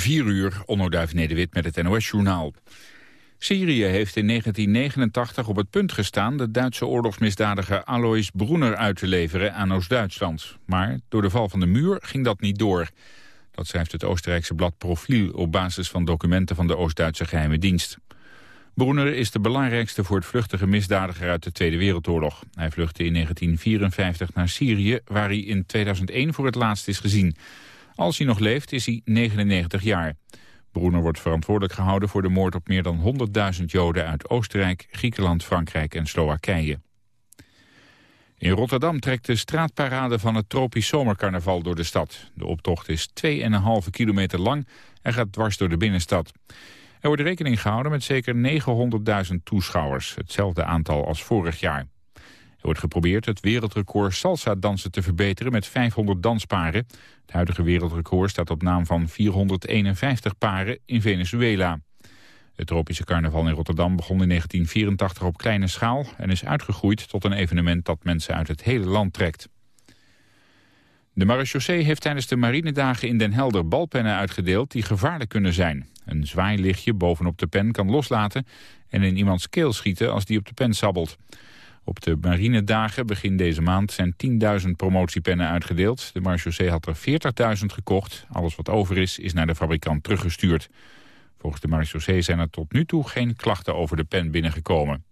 4 uur, Onnoduif Nederwit met het NOS-journaal. Syrië heeft in 1989 op het punt gestaan de Duitse oorlogsmisdadiger Alois Brunner uit te leveren aan Oost-Duitsland. Maar door de val van de muur ging dat niet door. Dat schrijft het Oostenrijkse blad Profiel op basis van documenten van de Oost-Duitse geheime dienst. Brunner is de belangrijkste voor het vluchtige misdadiger uit de Tweede Wereldoorlog. Hij vluchtte in 1954 naar Syrië, waar hij in 2001 voor het laatst is gezien. Als hij nog leeft is hij 99 jaar. Brunner wordt verantwoordelijk gehouden voor de moord op meer dan 100.000 Joden uit Oostenrijk, Griekenland, Frankrijk en Slowakije. In Rotterdam trekt de straatparade van het tropisch zomercarnaval door de stad. De optocht is 2,5 kilometer lang en gaat dwars door de binnenstad. Er wordt rekening gehouden met zeker 900.000 toeschouwers, hetzelfde aantal als vorig jaar. Er wordt geprobeerd het wereldrecord salsa-dansen te verbeteren met 500 dansparen. Het huidige wereldrecord staat op naam van 451 paren in Venezuela. Het tropische carnaval in Rotterdam begon in 1984 op kleine schaal... en is uitgegroeid tot een evenement dat mensen uit het hele land trekt. De marechaussee heeft tijdens de marinedagen in Den Helder balpennen uitgedeeld die gevaarlijk kunnen zijn. Een zwaailichtje bovenop de pen kan loslaten en in iemands keel schieten als die op de pen sabbelt. Op de marinedagen begin deze maand zijn 10.000 promotiepennen uitgedeeld. De marechaussee had er 40.000 gekocht. Alles wat over is, is naar de fabrikant teruggestuurd. Volgens de marechaussee zijn er tot nu toe geen klachten over de pen binnengekomen.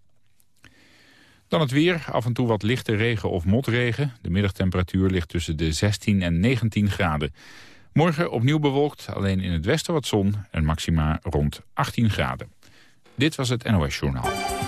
Dan het weer, af en toe wat lichte regen of motregen. De middagtemperatuur ligt tussen de 16 en 19 graden. Morgen opnieuw bewolkt, alleen in het westen wat zon en maxima rond 18 graden. Dit was het NOS Journaal.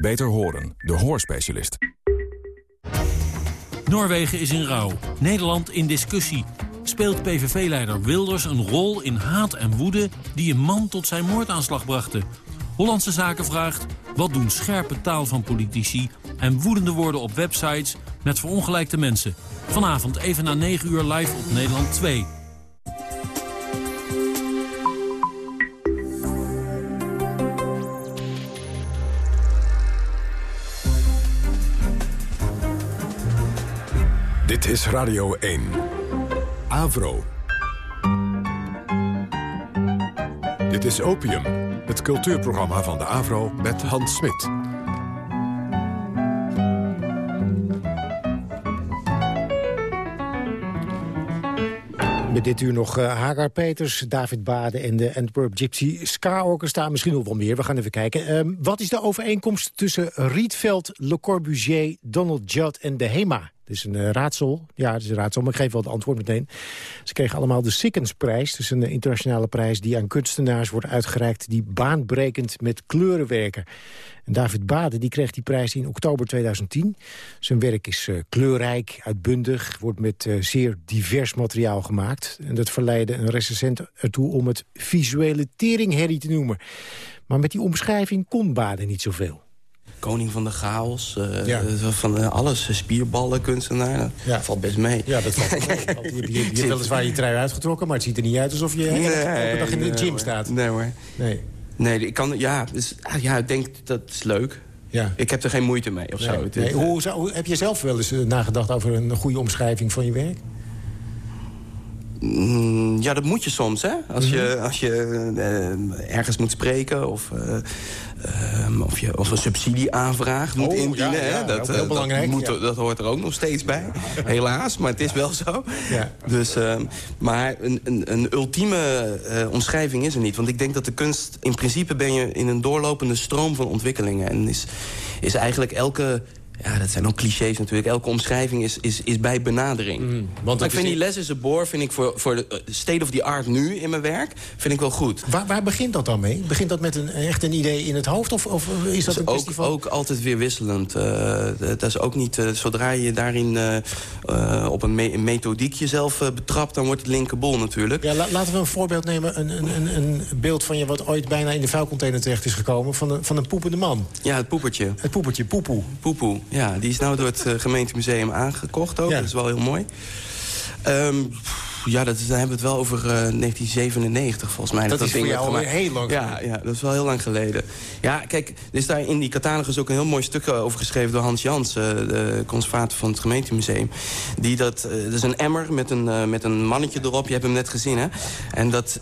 Beter Horen, de hoorspecialist. Noorwegen is in rouw. Nederland in discussie. Speelt PVV-leider Wilders een rol in haat en woede... die een man tot zijn moordaanslag brachten? Hollandse Zaken vraagt... wat doen scherpe taal van politici... en woedende woorden op websites met verongelijkte mensen? Vanavond even na 9 uur live op Nederland 2... Dit is Radio 1. Avro. Dit is Opium, het cultuurprogramma van de Avro met Hans Smit. Met dit uur nog uh, Hagar Peters, David Bade en de Antwerp Gypsy Ska Orchestra. Misschien nog wel meer, we gaan even kijken. Ehm, wat is de overeenkomst tussen Rietveld, Le Corbusier, Donald Judd en de HEMA? Het is een uh, raadsel. Ja, het is een raadsel, maar ik geef wel het antwoord meteen. Ze kregen allemaal de Sickensprijs. Is een internationale prijs die aan kunstenaars wordt uitgereikt... die baanbrekend met kleuren werken. En David Bade die kreeg die prijs in oktober 2010. Zijn werk is uh, kleurrijk, uitbundig, wordt met zeer divers materiaal gemaakt. En dat verleidde een recensent ertoe om het visuele teringherrie te noemen. Maar met die omschrijving kon Bade niet zoveel koning van de chaos. Uh, Van uh, alles, spierballen, kunstenaar. Dat valt best mee. Ja, dat valt mee. je, je, je, hebt weliswaar je trui uitgetrokken... maar het ziet er niet uit alsof je nee, elke dag in de gym staat. Nee hoor. Nee. Nee, ik kan... Ja, dus, ah, ja, ik denk dat is leuk. Ja. Ik heb er geen moeite mee of zo. Nee. Hoe, hoe, heb je zelf wel eens nagedacht over een goede omschrijving van je werk? Mm, ja, dat moet je soms, hè? Als je, mhm. als je uh, ergens moet spreken of, uh, um, of, je, of een subsidieaanvraag moet oh, indienen. Ja, hè? Dat, heel belangrijk. Dat, moet, dat, hoort er ook nog steeds bij. Helaas, maar het is wel zo. Dus, uh, maar een, een, een ultieme omschrijving is er niet. Want ik denk dat de kunst... In principe ben je in een doorlopende stroom van ontwikkelingen. En is, is eigenlijk elke ja, dat zijn ook clichés natuurlijk. Elke omschrijving is, is, is bij benadering. Mm, want ik vind die les is een boor, vind ik voor, voor de eh, state of the art nu in mijn werk, vind ik wel goed. Waar, waar begint dat dan mee? Begint dat met een, echt een idee in het hoofd? Of, of is dat een ook, van... Ook altijd weer wisselend. Uh, dat is ook niet, uh, zodra je daarin uh, op een, me methodiek jezelf betrapt, dan wordt het linkerbol natuurlijk. Ja, laten we een voorbeeld nemen. Een, een, een, beeld van je wat ooit bijna in de vuilcontainer terecht is gekomen. Van een, van een poepende man. Ja, het poepertje. Het poepertje, poepoe. Poepoe, ja. Die is nou door het gemeentemuseum aangekocht ook. Dat is wel heel mooi. Um, ja, dat, dan hebben we het wel over uh, eh, 1997 volgens mij. Dat, dat is voor jou alweer heel lang ja, ja, dat is wel heel lang geleden. Ja, kijk, er is daar in die catalogus ook een heel mooi stuk over geschreven... door Hans Jans, uh, de conservator van het gemeentemuseum. Die dat, uh, dat is een emmer met een, met een mannetje erop. Je hebt hem net gezien, hè? En dat,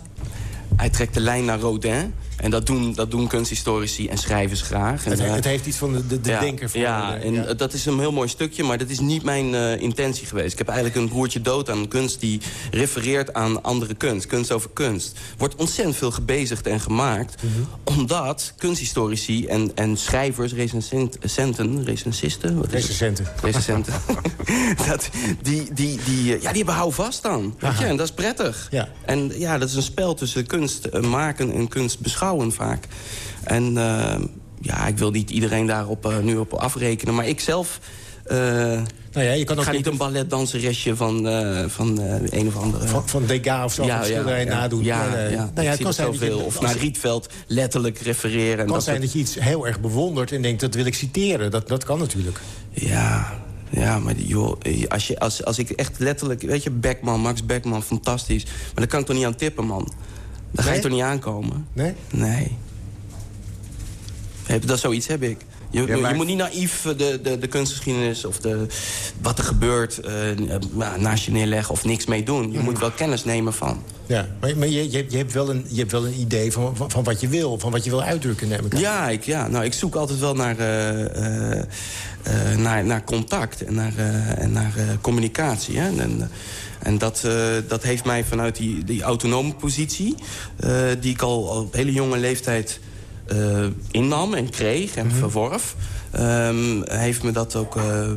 hij trekt de lijn naar Rodin... En dat doen, dat doen kunsthistorici en schrijvers graag. En, het, het, heeft iets van de, de, de denker van... Ja, en dat is een heel mooi stukje, maar dat is niet mijn uh, intentie geweest. Ik heb eigenlijk een broertje dood aan kunst die refereert aan andere kunst. Kunst over kunst. Wordt ontzettend veel gebezigd en gemaakt. Mm -hmm. Omdat kunsthistorici en, en schrijvers, recensenten, recensisten... Wat is recensenten. Recensenten. dat, die, die, die, ja, die hebben hou vast aan. Weet je? En dat is prettig. Ja. En ja, dat is een spel tussen kunst eh, maken en kunst beschouwen vaak. En uh, ja, ik wil niet iedereen daarop uh, nu op afrekenen. Maar ik zelf... Uh, nou ja, je kan ook ga niet een balletdanseresje van, van een of andere... Van, van Degas of zo, ja, van ja, ja, nadoen. Ja, nou ja, het kan zijn zoveel. Of naar Rietveld letterlijk refereren. Het kan dat zijn dat je iets heel erg bewondert en denkt... dat wil ik citeren. Dat, dat kan natuurlijk. Ja, ja, maar joh, als, je, als, als ik echt letterlijk... Weet je, Beckman, Max Beckman, fantastisch. Maar daar kan ik toch niet aan tippen, man. Daar ga je toch niet aankomen? Nee? Nee. Dat zoiets heb ik. Je, je, moet niet naïef de, de, de kunstgeschiedenis of de, wat er gebeurt uh, naast je neerleggen of niks mee doen. Je moet wel kennis nemen van. Ja, maar, maar je, je, hebt wel een, je hebt wel een idee van, van, van, wat je wil, van wat je wil uitdrukken, neem ik Ja, ik, ja nou, ik zoek altijd wel naar, uh, uh, naar, naar contact en naar, en naar communicatie. Hè? En, en dat, uh, dat heeft mij vanuit die, die autonome positie... Uh, die ik al op hele jonge leeftijd uh, innam en kreeg en mm -hmm. verworf... Um, heeft me dat ook uh,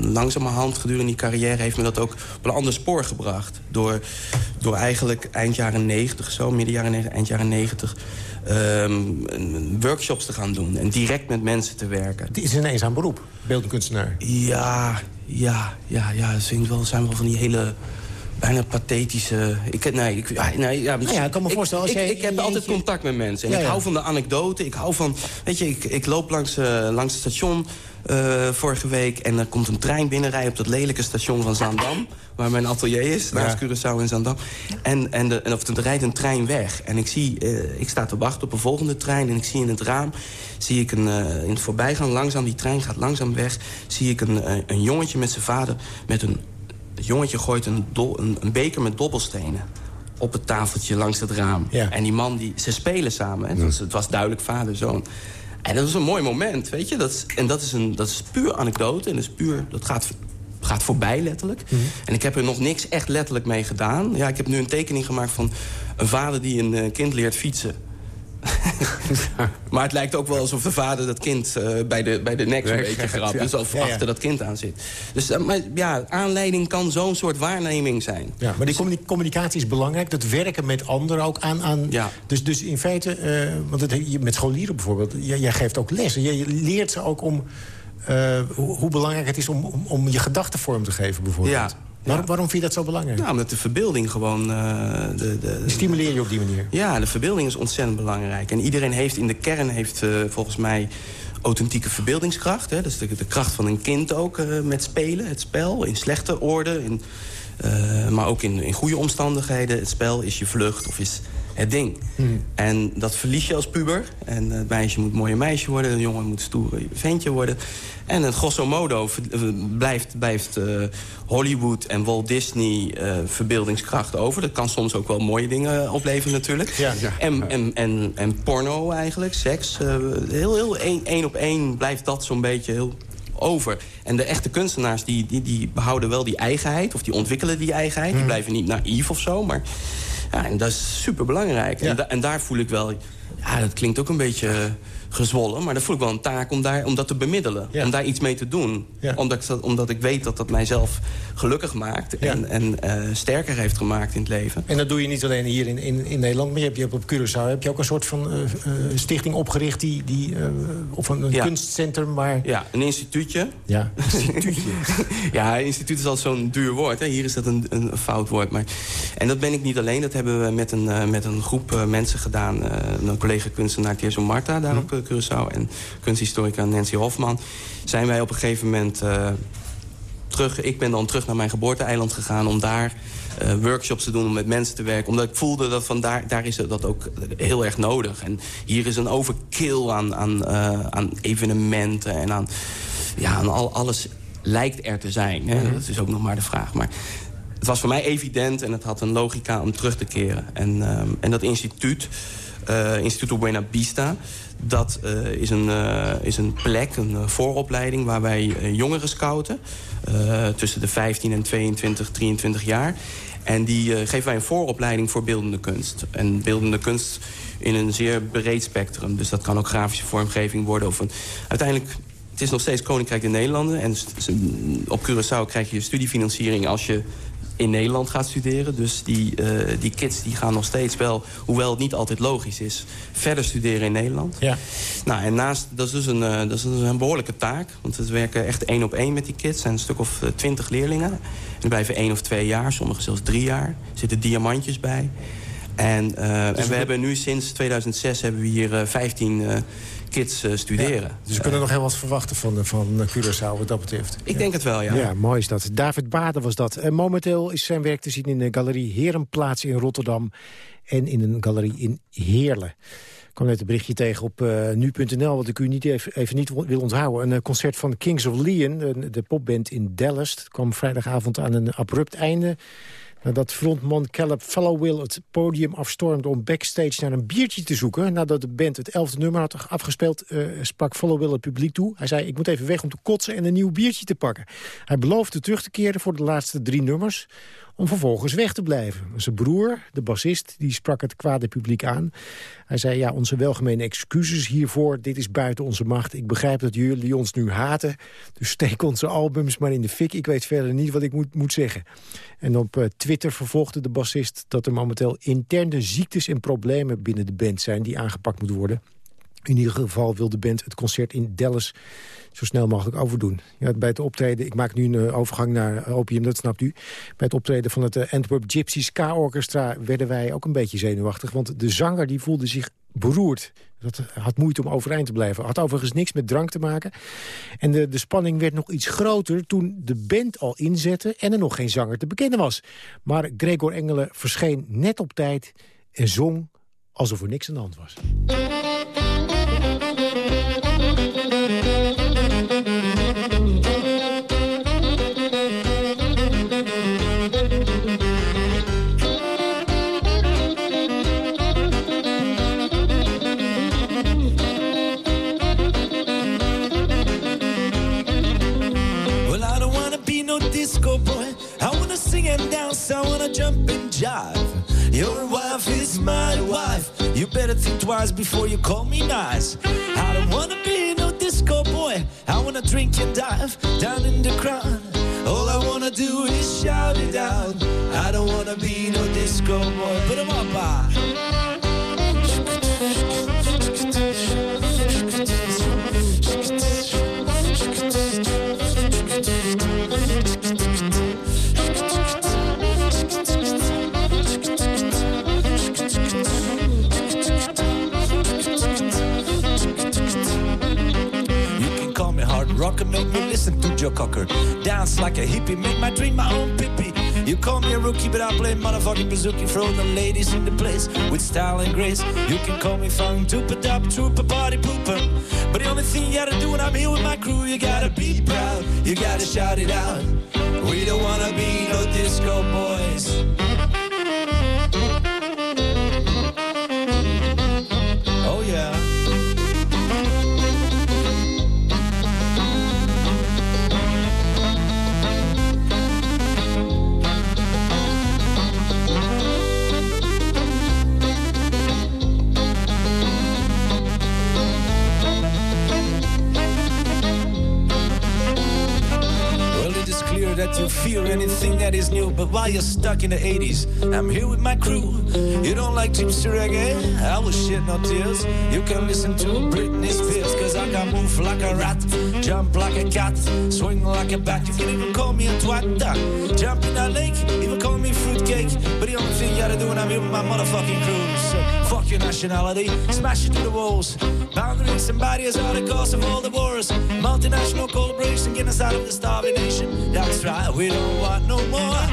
langzamerhand gedurende die carrière... heeft me dat ook op een ander spoor gebracht. Door, door eigenlijk eind jaren 90, zo, midden jaren 90, eind jaren 90... Um, workshops te gaan doen en direct met mensen te werken. Het is ineens aan beroep, beeldkunstenaar. Ja, ja, ja, ja. Het zijn wel, zijn wel van die hele bijna pathetische... Ik, nee, ik, nee, ja, nou ja, ik kan me voorstellen... Als ik, jij, ik, heb altijd contact met mensen. En ik hou van de anekdote. Ik hou van... Weet je, ik, ik loop langs, uh, langs het station uh, vorige week... en er komt een trein binnenrijden op dat lelijke station van Zaandam... waar mijn atelier is, naast. Curaçao en Zaandam. En, en, de, en of er rijdt een trein weg. En ik, zie, uh, ik sta te wachten op een volgende trein... en ik zie in het raam zie ik een, in het voorbijgaan langzaam... die trein gaat langzaam weg... zie ik een, een jongetje met zijn vader met een het jongetje gooit een, een, een, beker met dobbelstenen op het tafeltje langs het raam. En die man, die, ze spelen samen. Hè? Dus het was duidelijk vader-zoon. En dat was een mooi moment, weet je. Dat is, en dat is, een, dat is puur anekdote. En dat, is puur, dat gaat, gaat voorbij, letterlijk. Mhm. En ik heb er nog niks echt letterlijk mee gedaan. Ja, ik heb nu een tekening gemaakt van een vader die een eh, kind leert fietsen. maar het lijkt ook wel alsof de vader dat kind uh, bij, de, bij de nek zo'n beetje grapt. Dus of achter dat kind aan zit. Dus uh, maar, ja, aanleiding kan zo'n soort waarneming zijn. Ja, maar die communicatie is belangrijk. Dat werken met anderen ook aan... aan ja. dus, dus in feite, uh, want het, met scholieren bijvoorbeeld... Jij, jij geeft ook les. Je leert ze ook om... Hoe, hoe, belangrijk het is om, om, om je gedachten vorm te geven, bijvoorbeeld. Ja, Waarom, waarom vind je dat zo belangrijk? Nou, omdat de verbeelding gewoon... Uh, de, de, stimuleer je op die manier? Ja, de verbeelding is ontzettend belangrijk. En iedereen heeft in de kern heeft uh, volgens mij authentieke verbeeldingskracht. Hè? Dat is de, de kracht van een kind ook uh, met spelen, het spel. In slechte orde, in, maar ook in, in goede omstandigheden. Het spel is je vlucht of is het ding. Hmm. En dat verlies je als puber. En het meisje moet een mooie meisje worden. De jongen moet stoere ventje worden. En het grosso modo blijft, blijft uh, Hollywood en Walt Disney uh, verbeeldingskracht over. Dat kan soms ook wel mooie dingen opleveren natuurlijk. Ja, ja. En, en, en, en porno eigenlijk, seks. Uh, heel, heel één op één blijft dat zo'n beetje heel over. En de echte kunstenaars die, die, die behouden wel die eigenheid... of die ontwikkelen die eigenheid. Die hmm. blijven niet naïef of zo, maar... Ja, en dat is super belangrijk. En, da en, daar voel ik wel... Ja, dat klinkt ook een beetje gezwollen. Maar dan voel ik wel een taak om, daar, om dat te bemiddelen. Om daar iets mee te doen. Omdat, ik, omdat ik weet dat dat mijzelf gelukkig maakt. En, en uh, sterker heeft gemaakt in het leven. En dat doe je niet alleen hier in, in, in Nederland. Maar je hebt, je hebt op Curaçao heb je ook een soort van uh, stichting opgericht. Die, die, of een, een kunstcentrum waar... Ja, een instituutje. Ja, instituutje. ja, instituut is al zo'n duur woord. Hè. Hier is dat een, een fout woord. Maar... En dat ben ik niet alleen. Dat hebben we met een, met een groep mensen gedaan. een collega kunstenaar Tierzo Marta daar op Curaçao... en kunsthistorica Nancy Hofman... zijn wij op een gegeven moment uh, terug... ik ben dan terug naar mijn geboorte-eiland gegaan... om daar uh, workshops te doen, om met mensen te werken. Omdat ik voelde dat van daar, daar is dat ook heel erg nodig. En hier is een overkill aan, aan, uh, aan evenementen en aan, ja, aan al, alles lijkt er te zijn. Hè? Mhm. Dat is ook nog maar de vraag. Maar het was voor mij evident en het had een logica om terug te keren. En, uh, en dat instituut, uh, Instituto Buena Vista dat uh, is, een, uh, is een plek, een uh, vooropleiding... waar wij jongeren scouten. tussen de 15 en 22, 23 jaar. En die geven wij een vooropleiding voor beeldende kunst. En beeldende kunst in een zeer breed spectrum. Dus dat kan ook grafische vormgeving worden. Of een, uiteindelijk, het is nog steeds Koninkrijk der Nederlanden. En op Curaçao krijg je studiefinanciering als je in Nederland gaat studeren. Dus die, uh, die kids die gaan nog steeds wel, hoewel het niet altijd logisch is... verder studeren in Nederland. Ja. Nou, en naast, dat is dus een, uh, dat is dus een behoorlijke taak. Want we werken echt één op één met die kids. Er zijn een stuk of eh, twintig leerlingen. En blijven één of twee jaar, sommigen zelfs drie jaar. Er zitten diamantjes bij. En, uh, en we hebben nu sinds 2006 hebben we hier 15 kids uh, studeren. dus we kunnen nog heel wat verwachten van, van Curaçao wat dat betreft. Ik denk het wel, ja. Ja, mooi is dat. David Baden was dat. En momenteel is zijn werk te zien in de galerie Herenplaats in Rotterdam... en in een galerie in Heerlen. Ik kwam net een berichtje tegen op uh, nu.nl... wat ik u niet even, even niet wil onthouden. Een concert van Kings of Leon, de popband in Dallas. Het kwam vrijdagavond aan een abrupt einde... Nadat frontman Caleb Fallowell het podium afstormde om backstage naar een biertje te zoeken... nadat de band het elfde nummer had afgespeeld, uh, sprak Fallowell het publiek toe. Hij zei, ik moet even weg om te kotsen en een nieuw biertje te pakken. Hij beloofde terug te keren voor de laatste drie nummers om vervolgens weg te blijven. Zijn broer, de bassist, die sprak het kwade publiek aan. Hij zei, ja, onze welgemene excuses hiervoor, dit is buiten onze macht. Ik begrijp dat jullie ons nu haten, dus steek onze albums maar in de fik. Ik weet verder niet wat ik moet, moet zeggen. En op uh, Twitter vervolgde de bassist dat er momenteel interne ziektes en problemen binnen de band zijn... die aangepakt moeten worden. In ieder geval wil de band het concert in Dallas zo snel mogelijk overdoen. Ja, bij het optreden, ik maak nu een eh, overgang naar Opium, dat snapt u. Bij het optreden van het uh, Antwerp Gypsy Ska Orchestra werden wij ook een beetje zenuwachtig. Want de zanger die voelde zich beroerd. Dat had moeite om overeind te blijven. Had overigens niks met drank te maken. En de, de spanning werd nog iets groter toen de band al inzette... en er nog geen zanger te bekennen was. Maar Gregor Engelen verscheen net op tijd en zong alsof er niks aan de hand was. Jump and jive. Your wife is my wife. You better think twice before you call me nice. I don't wanna be no disco boy. I wanna drink and dive down in the crowd. All I wanna do is shout it out. I don't wanna be no disco boy. Put 'em up, ah. Make me listen to Joe Cocker. Dance like a hippie, make my dream my own pippy. You call me a rookie, but I play motherfucking bazooki. Throw the ladies in the place with style and grace. You can call me fun, tupa dup, trooper, party pooper. But the only thing you gotta do when I'm here with my crew, you gotta be proud. You gotta shout it out. We don't wanna be no disco boys. Hear anything that is new. But while you're stuck in the 80s, I'm here with my crew. You don't like gypsy reggae? I will shed no tears. You can listen to Britney Spears, cause I can move like a rat, jump like a cat, swing like a bat. You can even call me a twat. Uh, jump in a lake, even call me fruitcake. But the only thing you gotta do when I'm here with my motherfucking crew. Your nationality, smash it to the walls. Boundaries and barriers are the cause of all the wars. Multinational corporation getting us out of the starving nation. That's right, we don't want no more.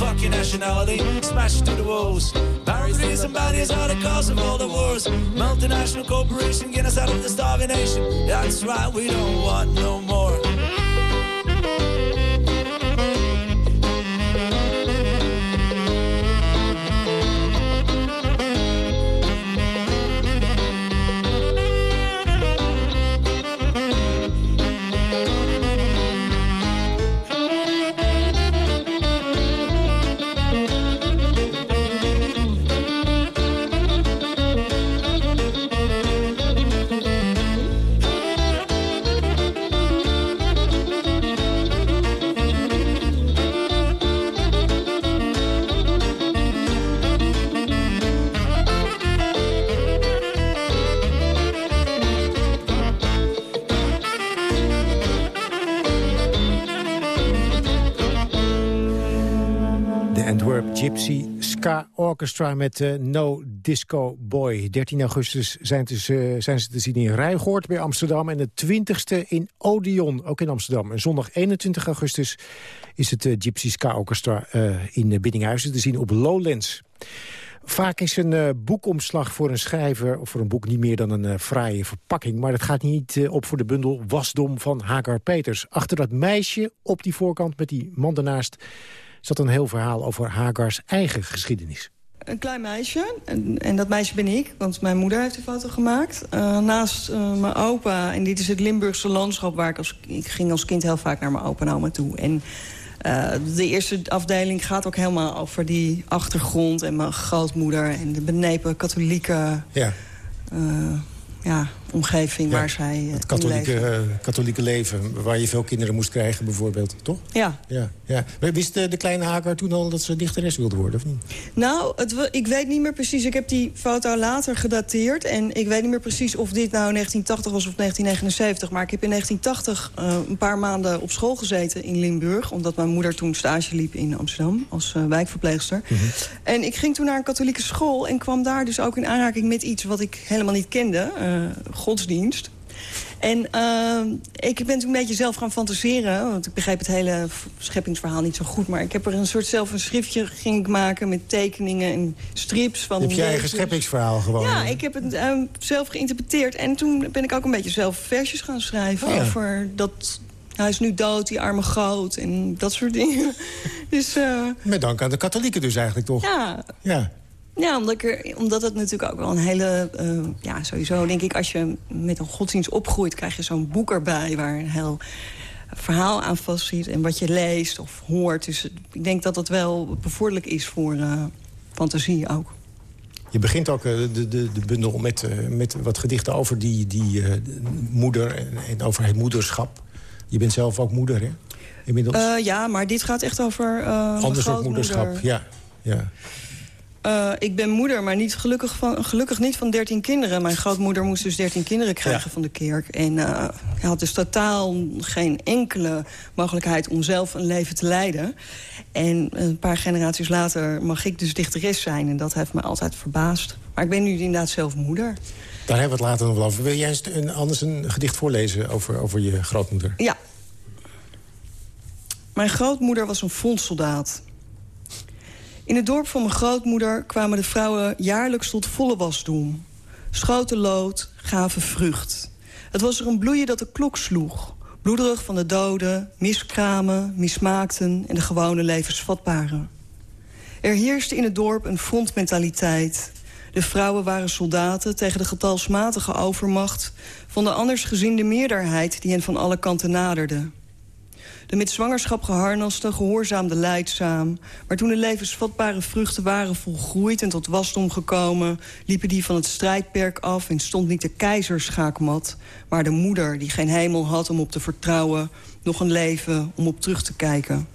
Fuck your nationality, smash to the walls. Boundaries and barriers are the cause of all the wars. Multinational corporation getting us out of the starving nation. That's right, we don't want no more. Orchestra met uh, No Disco Boy. 13 augustus zijn, uh, zijn ze te zien in Rijgoord bij Amsterdam... en de 20e in Odeon, ook in Amsterdam. En zondag 21 augustus is het uh, Gypsy Ska Orchestra in Biddinghuizen te zien op Lowlands. Vaak is een boekomslag voor een schrijver of voor een boek niet meer dan een fraaie verpakking. Maar dat gaat niet op voor de bundel Wasdom van Hagar Peters. Achter dat meisje op die voorkant met die man ernaast zat een heel verhaal over Hagars eigen geschiedenis. Een klein meisje, en, en, dat meisje ben ik, want mijn moeder heeft die foto gemaakt. Uh, naast uh, mijn opa, en dit is het Limburgse landschap... waar ik als, ik ging als kind heel vaak naar mijn opa en oma toe. En uh, de eerste afdeling gaat ook helemaal over die achtergrond... en mijn grootmoeder en de benepen katholieke... Ja ja, omgeving waar zij uh, Het katholieke, uh, katholieke leven, waar je veel kinderen moest krijgen bijvoorbeeld, toch? Ja. ja, ja. Wist de, de kleine Hagar toen al dat ze dichteres wilde worden, of niet? Nou, het, ik weet niet meer precies. Ik heb die foto later gedateerd. En ik weet niet meer precies of dit nou 1980 was of 1979. Maar ik heb in 1980 uh, een paar maanden op school gezeten in Limburg. Omdat mijn moeder toen stage liep in Amsterdam als wijkverpleegster. Mm -hmm. En ik ging toen naar een katholieke school en kwam daar dus ook in aanraking met iets wat ik helemaal niet kende godsdienst. En uh, ik ben toen een beetje zelf gaan fantaseren. Want ik begreep het hele scheppingsverhaal niet zo goed. Maar ik heb er een soort zelf een schriftje ging maken met tekeningen en strips. Van je hebt je eigen scheppingsverhaal gewoon? Ja, ik heb het uh, zelf geïnterpreteerd. En toen ben ik ook een beetje zelf versjes gaan schrijven. Oh, ja. Over dat hij is nu dood, die arme goot en dat soort dingen. dus, uh... Met dank aan de katholieken dus eigenlijk toch? Ja. ja. Ja, omdat, ik er, omdat het natuurlijk ook wel een hele... Uh, ja, sowieso denk ik, als je met een godsdienst opgroeit... krijg je zo'n boek erbij waar een heel verhaal aan vastzit... en wat je leest of hoort. Dus ik denk dat dat wel bevorderlijk is voor uh, fantasie ook. Je begint ook uh, de, de, de bundel met, met wat gedichten over die, die moeder... En, en, over het moederschap. Je bent zelf ook moeder, hè? Inmiddels. ja, maar dit gaat echt over Anders ook moederschap, ja. ja. Uh, ik ben moeder, maar niet gelukkig, van, gelukkig niet van 13 kinderen. Mijn grootmoeder moest dus 13 kinderen krijgen ja. van de kerk. En uh, hij had dus totaal geen enkele mogelijkheid om zelf een leven te leiden. En een paar generaties later mag ik dus dichteres zijn. En dat heeft me altijd verbaasd. Maar ik ben nu inderdaad zelf moeder. Daar hebben we het later nog wel over. Wil jij een, anders een gedicht voorlezen over, over je grootmoeder? Ja. Mijn grootmoeder was een frontsoldaat. In het dorp van mijn grootmoeder kwamen de vrouwen jaarlijks tot volle wasdom. Schoten lood, gaven vrucht. Het was er een bloeien dat de klok sloeg. Bloederig van de doden, miskramen, mismaakten... en de gewone levensvatbaren. Er heerste in het dorp een frontmentaliteit. De vrouwen waren soldaten tegen de getalsmatige overmacht... van de andersgezinde meerderheid die hen van alle kanten naderde. De met zwangerschap geharnaste gehoorzaamde leidzaam. Maar toen de levensvatbare vruchten waren volgroeid en tot wasdom gekomen... liepen die van het strijdperk af en stond niet de keizerschaakmat... maar de moeder die geen hemel had om op te vertrouwen... nog een leven om op terug te kijken.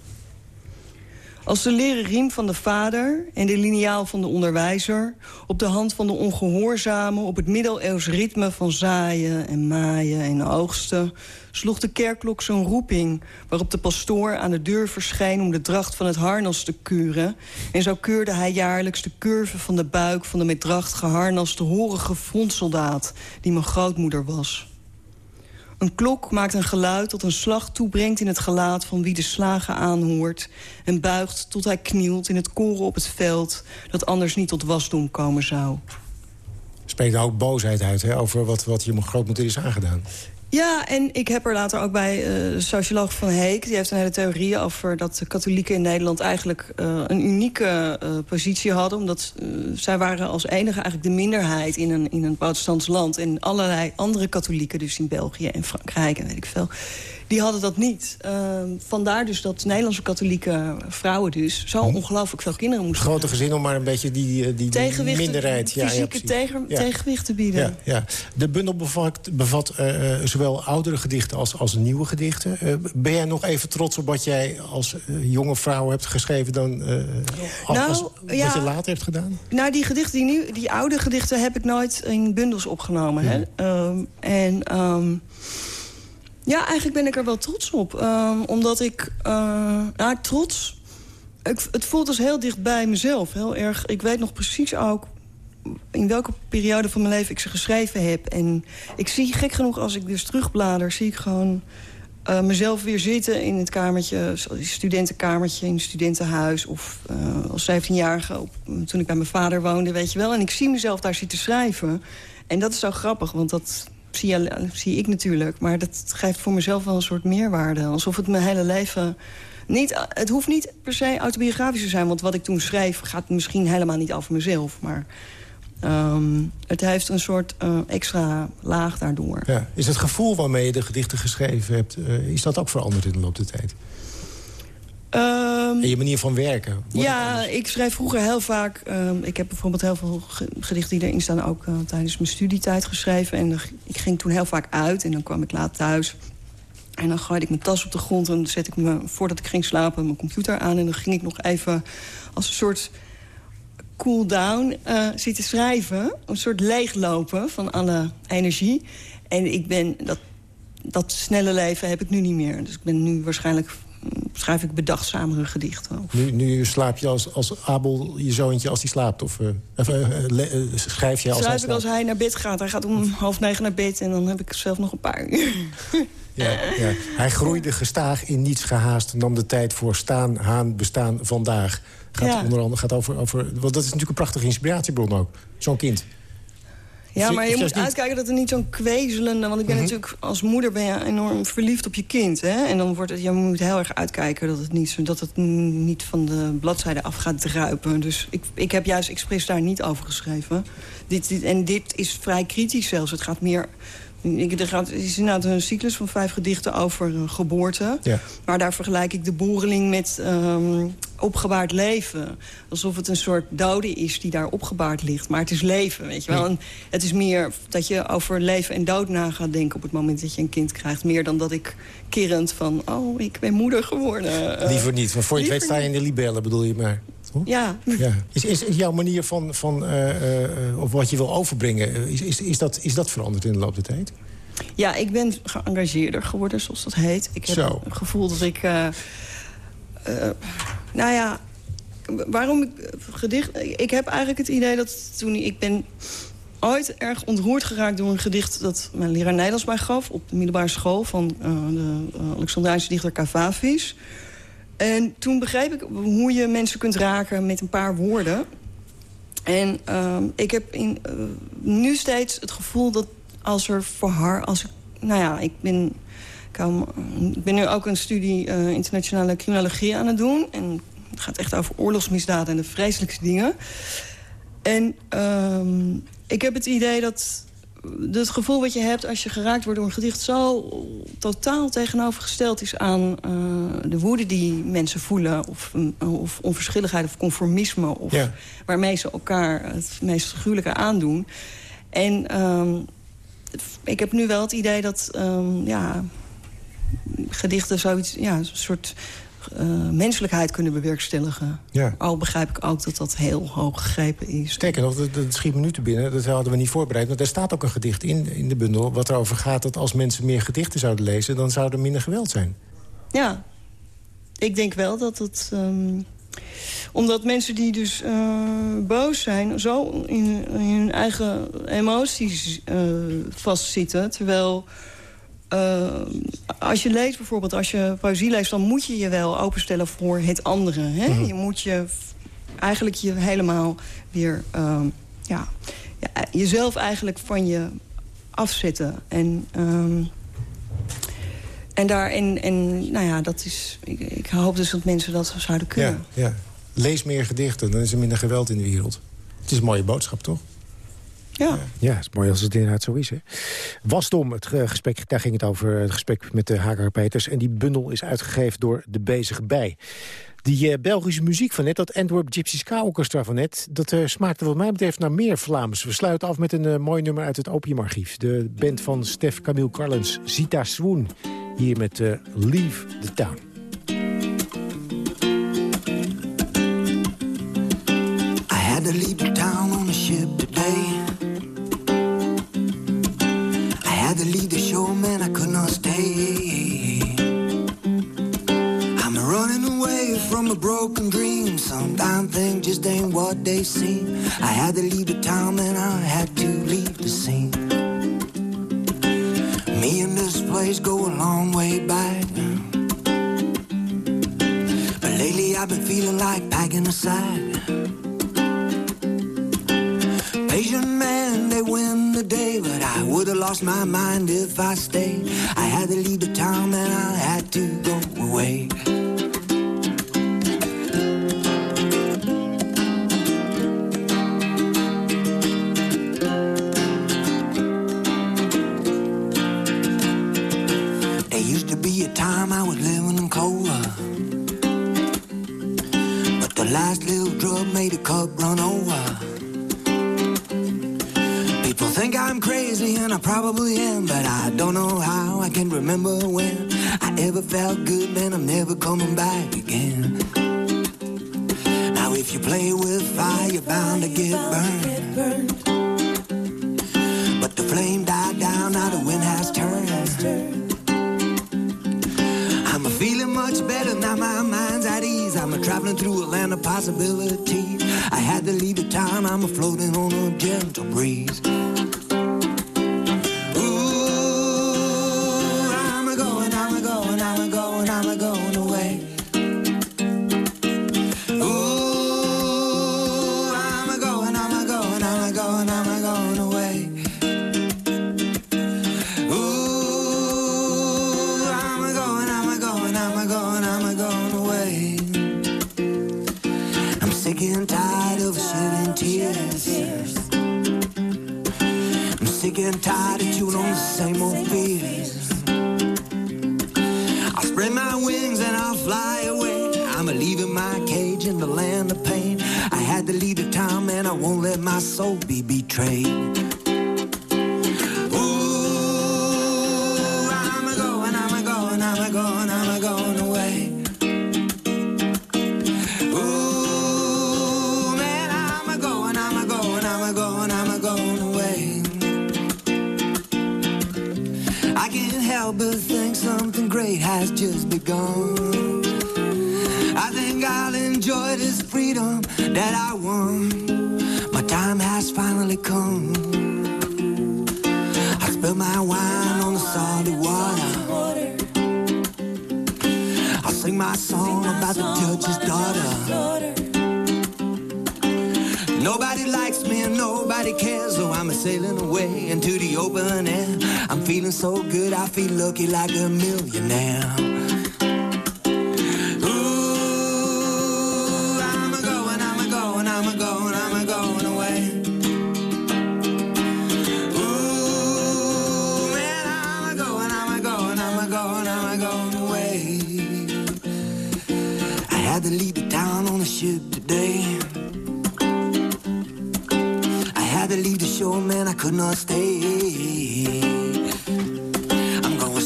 Als de leren riem van de vader en de liniaal van de onderwijzer... op de hand van de ongehoorzame op het middeleeuws ritme van zaaien en maaien en oogsten... sloeg de kerkklok zo'n roeping waarop de pastoor aan de deur verscheen... om de dracht van het harnas te keuren. En zo keurde hij jaarlijks de curve van de buik van de met dracht geharnaste horige frontsoldaat... die mijn grootmoeder was. Een klok maakt een geluid dat een slag toebrengt in het gelaat... van wie de slagen aanhoort en buigt tot hij knielt in het koren op het veld... dat anders niet tot wasdom komen zou. Spreekt ook boosheid uit hè, over wat, wat je grootmoeder is aangedaan. Ja, en ik heb er later ook bij uh, socioloog Van Heek... die heeft een hele theorie over dat de katholieken in Nederland... eigenlijk uh, een unieke uh, positie hadden. Omdat zij waren als enige eigenlijk de minderheid in een, in een protestants land. En allerlei andere katholieken, dus in België en Frankrijk en weet ik veel die hadden dat niet. Uh, vandaar dus dat Nederlandse katholieke vrouwen dus... zo hm. ongelooflijk veel kinderen moesten Grote gezin om maar een beetje die, eh, die, die minderheid... Ja, fysieke ja, tegen, tegenwicht te bieden. Ja, ja. De bundel bevat, bevat uh, zowel oudere gedichten als, als nieuwe gedichten. Uh, ben jij nog even trots op wat jij als jonge vrouw hebt geschreven... dan nou, als, wat je later hebt gedaan? Nou, die gedichten, die, nieuw, die oude gedichten heb ik nooit in bundels opgenomen. Hè? Um, en... Um, ja, eigenlijk ben ik er wel trots op. Um, omdat ik... Uh, nou, trots... Ik, het voelt dus heel dicht bij mezelf. Heel erg... Ik weet nog precies ook in welke periode van mijn leven ik ze geschreven heb. En ik zie, gek genoeg, als ik dus terugblader... zie ik gewoon uh, mezelf weer zitten in het kamertje... studentenkamertje in het studentenhuis... of uh, als 17-jarige toen ik bij mijn vader woonde, weet je wel. En ik zie mezelf daar zitten schrijven. En dat is zo grappig, want dat zie, zie ik natuurlijk. Maar dat geeft voor mezelf wel een soort meerwaarde. Alsof het mijn hele leven... Niet, het hoeft niet per se autobiografisch te zijn. Want wat ik toen schreef gaat misschien helemaal niet over mezelf. Maar um, het heeft een soort uh, extra laag daardoor. Ja. Is het gevoel waarmee je de gedichten geschreven hebt... Uh, is dat ook veranderd in de loop der tijd? Um, en je manier van werken? Ja, ik schrijf vroeger heel vaak... Um, ik heb bijvoorbeeld heel veel gedichten die erin staan... ook uh, tijdens mijn studietijd geschreven. En ik ging toen heel vaak uit en dan kwam ik laat thuis. En dan gooide ik mijn tas op de grond en zet ik me, voordat ik ging slapen, mijn computer aan. En dan ging ik nog even als een soort cool-down uh, zitten schrijven. Een soort leeglopen van alle energie. En ik ben, dat, dat snelle leven heb ik nu niet meer. Dus ik ben nu waarschijnlijk schrijf ik bedachtzamere gedichten. Nu, nu slaap je als, als Abel, je zoontje, als hij slaapt? Of, uh, uh, schrijf je als Schrijf hij ik als hij naar bed gaat. Hij gaat om half negen naar bed en dan heb ik zelf nog een paar uur. Ja, ja. Hij groeide gestaag in niets gehaast. Nam de tijd voor staan, haan, bestaan, vandaag. Gaat onder andere gaat over, over... Want dat is natuurlijk een prachtige inspiratiebron ook. Zo'n kind. Ja, maar je moet uitkijken dat er niet zo'n kwezelende... want ik ben mhm. natuurlijk als moeder ben je enorm verliefd op je kind. Hè? En dan wordt het, je moet heel erg uitkijken dat het niet, dat het niet van de bladzijde af gaat druipen. Dus ik, ik heb juist expres daar niet over geschreven. Dit, dit, en dit is vrij kritisch zelfs. Het gaat meer ik, er gaat, is inderdaad een cyclus van vijf gedichten over geboorte. Ja. Maar daar vergelijk ik de boereling met um, opgebaard leven. Alsof het een soort dode is die daar opgebaard ligt. Maar het is leven, weet je wel. En het is meer dat je over leven en dood na gaat denken... op het moment dat je een kind krijgt. Meer dan dat ik kerend van, oh, ik ben moeder geworden. Liever niet, want voor je het weet sta je in de libellen, bedoel je maar. Ja. ja. Is, is jouw manier van, van uh, uh, of wat je wil overbrengen, is, is, is, dat, is dat veranderd in de loop der tijd? Ja, ik ben geëngageerder geworden, zoals dat heet. Ik heb Zo. het gevoel dat ik... Uh, nou ja, waarom ik gedicht... Ik heb eigenlijk het idee dat toen ik ben ooit erg ontroerd geraakt door een gedicht... dat mijn leraar Nederlands mij gaf op de middelbare school... van de Alexandrijnse dichter Cavafis... En toen begreep ik hoe je mensen kunt raken met een paar woorden. En uh, ik heb in, uh, nu steeds het gevoel dat als er voor haar... Als ik, nou ja, ik ben, ik ben nu ook een studie uh, internationale criminologie aan het doen. En het gaat echt over oorlogsmisdaden en de vreselijkste dingen. En uh, ik heb het idee dat het gevoel wat je hebt als je geraakt wordt door een gedicht... zo totaal tegenovergesteld is aan uh, de woede die mensen voelen... of, of onverschilligheid of conformisme... of waarmee ze elkaar het meest gruwelijke aandoen. En um, ik heb nu wel het idee dat um, ja, gedichten zoiets... Ja, een soort menselijkheid kunnen bewerkstelligen. Ja. Al begrijp ik ook dat dat heel hoog gegrepen is. Sterker nog, dat, dat schiet me nu te binnen. Dat hadden we niet voorbereid. Maar er staat ook een gedicht in, in de bundel... wat erover gaat dat als mensen meer gedichten zouden lezen... dan zou er minder geweld zijn. Ja, ik denk wel dat het... Um, omdat mensen die dus uh, boos zijn... zo in, in hun eigen emoties uh, vastzitten... terwijl uh, als je leest bijvoorbeeld, als je poëzie leest... dan moet je je wel openstellen voor het andere. Hè? Mm -hmm. Je moet je eigenlijk je helemaal weer... Uh, ja, ja, jezelf eigenlijk van je afzetten. En, um, en daar, en, en nou ja, dat is... Ik, ik, hoop dus dat mensen dat zouden kunnen. Ja, ja. Lees meer gedichten, dan is er minder geweld in de wereld. Het is een mooie boodschap, toch? Ja. ja, het is mooi als het inderdaad zo is. Hè? Wasdom, het gesprek, daar ging het over, het gesprek met de Hagar Peters. En die bundel is uitgegeven door De Bezige Bij. Die uh, Belgische muziek van net, dat Antwerp Gypsy Ska Orchestra van net... dat uh, smaakte wat mij betreft naar meer Vlaams. We sluiten af met een uh, mooi nummer uit het Opiumarchief. De band van Stef Camille Carlens, Zita Swoon. Hier met Leave the Town. I had to leave the town on a ship today had to leave the show, man, I could not stay. I'm running away from a broken dream. Sometimes things just ain't what they seem. I had to leave the town, man, I had to leave the scene. Me and this place go a long way back. But lately I've been feeling like packing a sack. Asian man, they win the day, but I would have lost my mind if I stayed. I had to leave the town and I had to go away. Time I was living in cola. But the last little drug made a cup run over. People think I'm crazy, and I probably am, but I don't know how. I can't remember when I ever felt good, man. I'm never coming back again. Now, if you play with fire, you're bound to get burned. But the flame died down, now the wind has turned. Traveling through a land of possibilities. I had to leave the town, I'm floating on a gentle breeze. leaving my cage in the land of pain. I had to leave the town, man. I won't let my soul be betrayed. Ooh, I'm a I'm a I'm a I'm a away. Ooh, man, I'm a I'm a I'm a I'm a away. I can't help but think something great has just begun. freedom that I want. My time has finally come. I spill my wine on the salty water. I sing my song about the judge's daughter. Nobody likes me and nobody cares, so I'm sailing away into the open air. I'm feeling so good, I feel lucky like a millionaire. Today. I had to leave the show, man, I could not stay.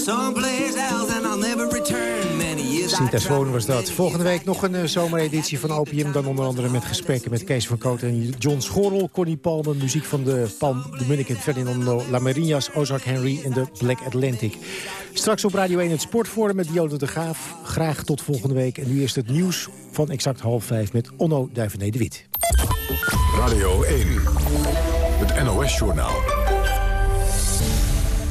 Sinta Swoon was dat. Volgende week nog een uh, zomereditie van Opium. Dan onder andere met gesprekken met Kees van Koot en John Schorrel. Connie Palmer, muziek van de Palm, de Munnik en Ferdinando Lamarinas, Ozark Henry en de Black Atlantic. Straks op Radio 1 het Sportforum met Dionne de Graaf. Graag tot volgende week. En nu is het nieuws van exact half vijf met Onno Duivené de Wit. Radio 1, het NOS-journaal.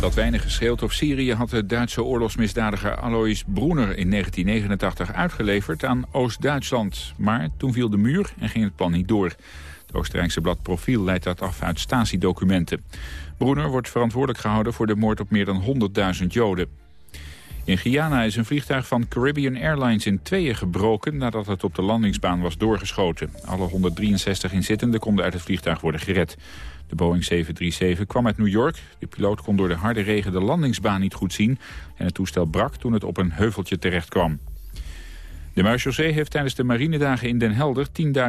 Dat weinig gescheeld op Syrië had de Duitse oorlogsmisdadiger Alois Broener in 1989 uitgeleverd aan Oost-Duitsland. Maar toen viel de muur en ging het plan niet door. Het Oostenrijkse blad Profiel leidt dat af uit stasiedocumenten. Broener wordt verantwoordelijk gehouden voor de moord op meer dan 100.000 Joden. In Guyana is een vliegtuig van Caribbean Airlines in tweeën gebroken nadat het op de landingsbaan was doorgeschoten. Alle 163 inzittenden konden uit het vliegtuig worden gered. De Boeing 737 kwam uit New York. De piloot kon door de harde regen de landingsbaan niet goed zien... en het toestel brak toen het op een heuveltje terecht kwam. De Marechaussee heeft tijdens de marinedagen in Den Helder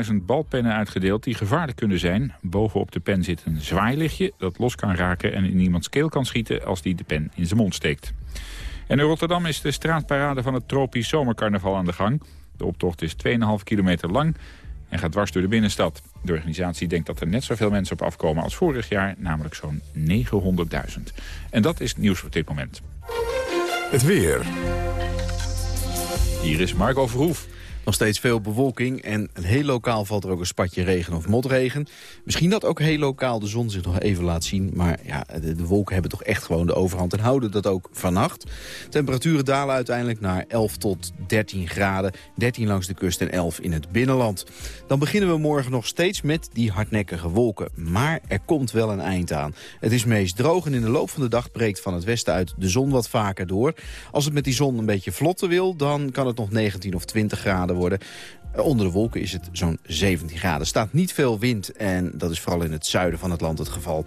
10.000 balpennen uitgedeeld die gevaarlijk kunnen zijn. Bovenop de pen zit een zwaailichtje dat los kan raken en in iemands keel kan schieten als die de pen in zijn mond steekt. En in Rotterdam is de straatparade van het tropisch zomercarnaval aan de gang. De optocht is 2,5 kilometer lang en gaat dwars door de binnenstad. De organisatie denkt dat er net zoveel mensen op afkomen als vorig jaar, namelijk zo'n 900.000. En dat is nieuws voor dit moment. Het weer. Hier is Marco Verhoef. Nog steeds veel bewolking en heel lokaal valt er ook een spatje regen of motregen. Misschien dat ook heel lokaal de zon zich nog even laat zien. Maar ja, de, de, wolken hebben toch echt gewoon de overhand en houden dat ook vannacht. Temperaturen dalen uiteindelijk naar 11 tot 13 graden. 13 langs de kust en 11 in het binnenland. Dan beginnen we morgen nog steeds met die hardnekkige wolken. Maar er komt wel een eind aan. Het is meest droog en in de loop van de dag breekt van het westen uit de zon wat vaker door. Als het met die zon een beetje vlotten wil, dan kan het nog 19 of 20 graden worden. Eh, onder de wolken is het zo'n 17 graden. Staat niet veel wind en dat is vooral in het zuiden van het land het geval.